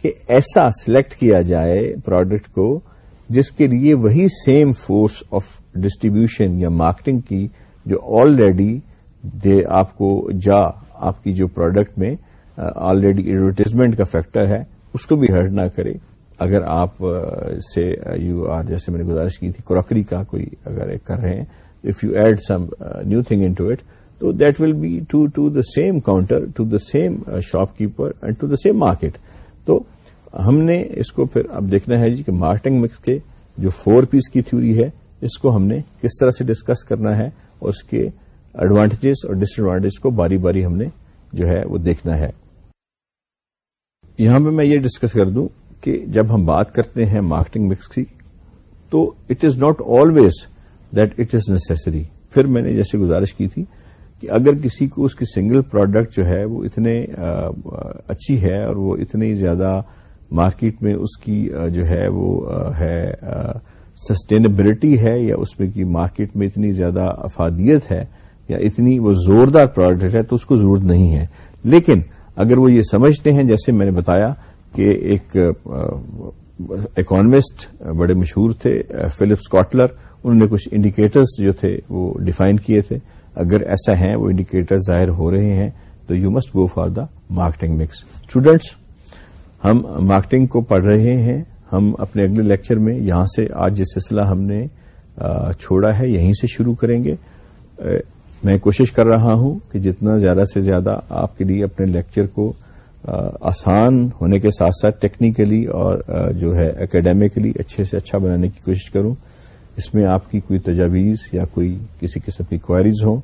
کہ ایسا سلیکٹ کیا جائے پروڈکٹ کو، جس کے لیے وہی سیم فورس آف ڈسٹریبیوشن یا مارکیٹنگ کی جو آلریڈی دے آپ کو، جا آپ کی جو پروڈکٹ میں آلریڈی ایڈورٹیزمنٹ کا فیکٹر ہے، اس کو بھی ہرٹ نہ کرے۔ اگر آپ سے یو آر جیسے میں نے گزارش کی تھی، کراکری کا کوئی اگر کر رہے ہیں if you add some new thing into it تو that will be to to the same counter to the same shopkeeper and to the same market تو ہم نے اس کو پھر اب دیکھنا ہے جی کہ مارکیٹنگ مکس کے جو فور پیس کی تھیوری ہے، اس کو ہم نے کس طرح سے ڈسکس کرنا ہے اور اس کے ایڈوانٹیجز اور ڈس ایڈوانٹیج کو باری باری ہم نے جو ہے وہ دیکھنا ہے۔ یہاں پہ میں یہ ڈسکس کر دوں کہ جب ہم بات کرتے ہیں مارکیٹنگ مکس کی، تو it is not always that it is necessary پھر میں نے جیسے گزارش کی تھی کہ اگر کسی کو اس کی سنگل پروڈکٹ جو ہے وہ اتنے اچھی ہے اور وہ اتنی زیادہ مارکیٹ میں اس کی جو ہے وہ ہے سسٹینیبلٹی ہے یا اس میں کی مارکیٹ میں اتنی زیادہ افادیت ہے یا اتنی وہ زوردار پروڈکٹ ہے تو اس کو ضرورت نہیں ہے۔ لیکن اگر وہ یہ سمجھتے ہیں، جیسے میں نے بتایا کہ ایک اکانومسٹ بڑے مشہور تھے، فلپ اسکاٹلر انہوں نے کچھ انڈیکیٹرز جو تھے وہ ڈیفائن کیے تھے۔ اگر ایسا ہے، وہ انڈیکیٹر ظاہر ہو رہے ہیں، تو you must go for the marketing mix students ہم مارکیٹنگ کو پڑھ رہے ہیں۔ ہم اپنے اگلے لیکچر میں یہاں سے آج یہ سلسلہ ہم نے چھوڑا ہے، یہیں سے شروع کریں گے۔ میں کوشش کر رہا ہوں کہ جتنا زیادہ سے زیادہ آپ کے لیے اپنے لیکچر کو آسان ہونے کے ساتھ ساتھ ٹیکنیکلی اور جو ہے اکیڈیمکلی اچھے سے اچھا بنانے کی کوشش کروں۔ اس میں آپ کی کوئی تجاویز یا کوئی کسی قسم کی کوائریز ہوں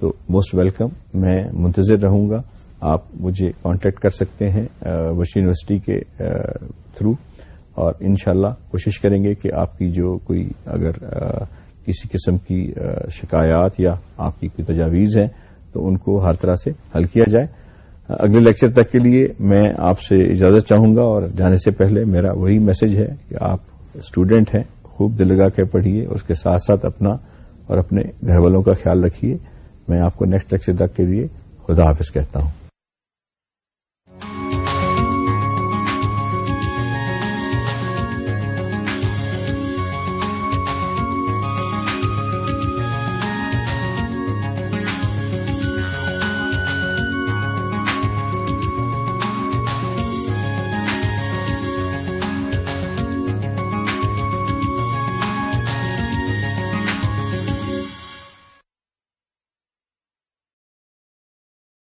تو موسٹ ویلکم میں منتظر رہوں گا۔ آپ مجھے کانٹیکٹ کر سکتے ہیں وش یونیورسٹی کے تھرو۔ اور انشاءاللہ کوشش کریں گے کہ آپ کی جو کوئی اگر کسی قسم کی شکایات یا آپ کی کوئی تجاویز ہیں تو ان کو ہر طرح سے حل کیا جائے۔ اگلے لیکچر تک کے لیے میں آپ سے اجازت چاہوں گا اور جانے سے پہلے میرا وہی میسج ہے کہ آپ اسٹوڈینٹ ہیں، خوب دل لگا کے پڑھیے، اس کے ساتھ ساتھ اپنا اور اپنے گھر والوں کا خیال رکھیے۔ میں آپ کو نیکسٹ لیکچر تک کے لیے خدا حافظ کہتا ہوں۔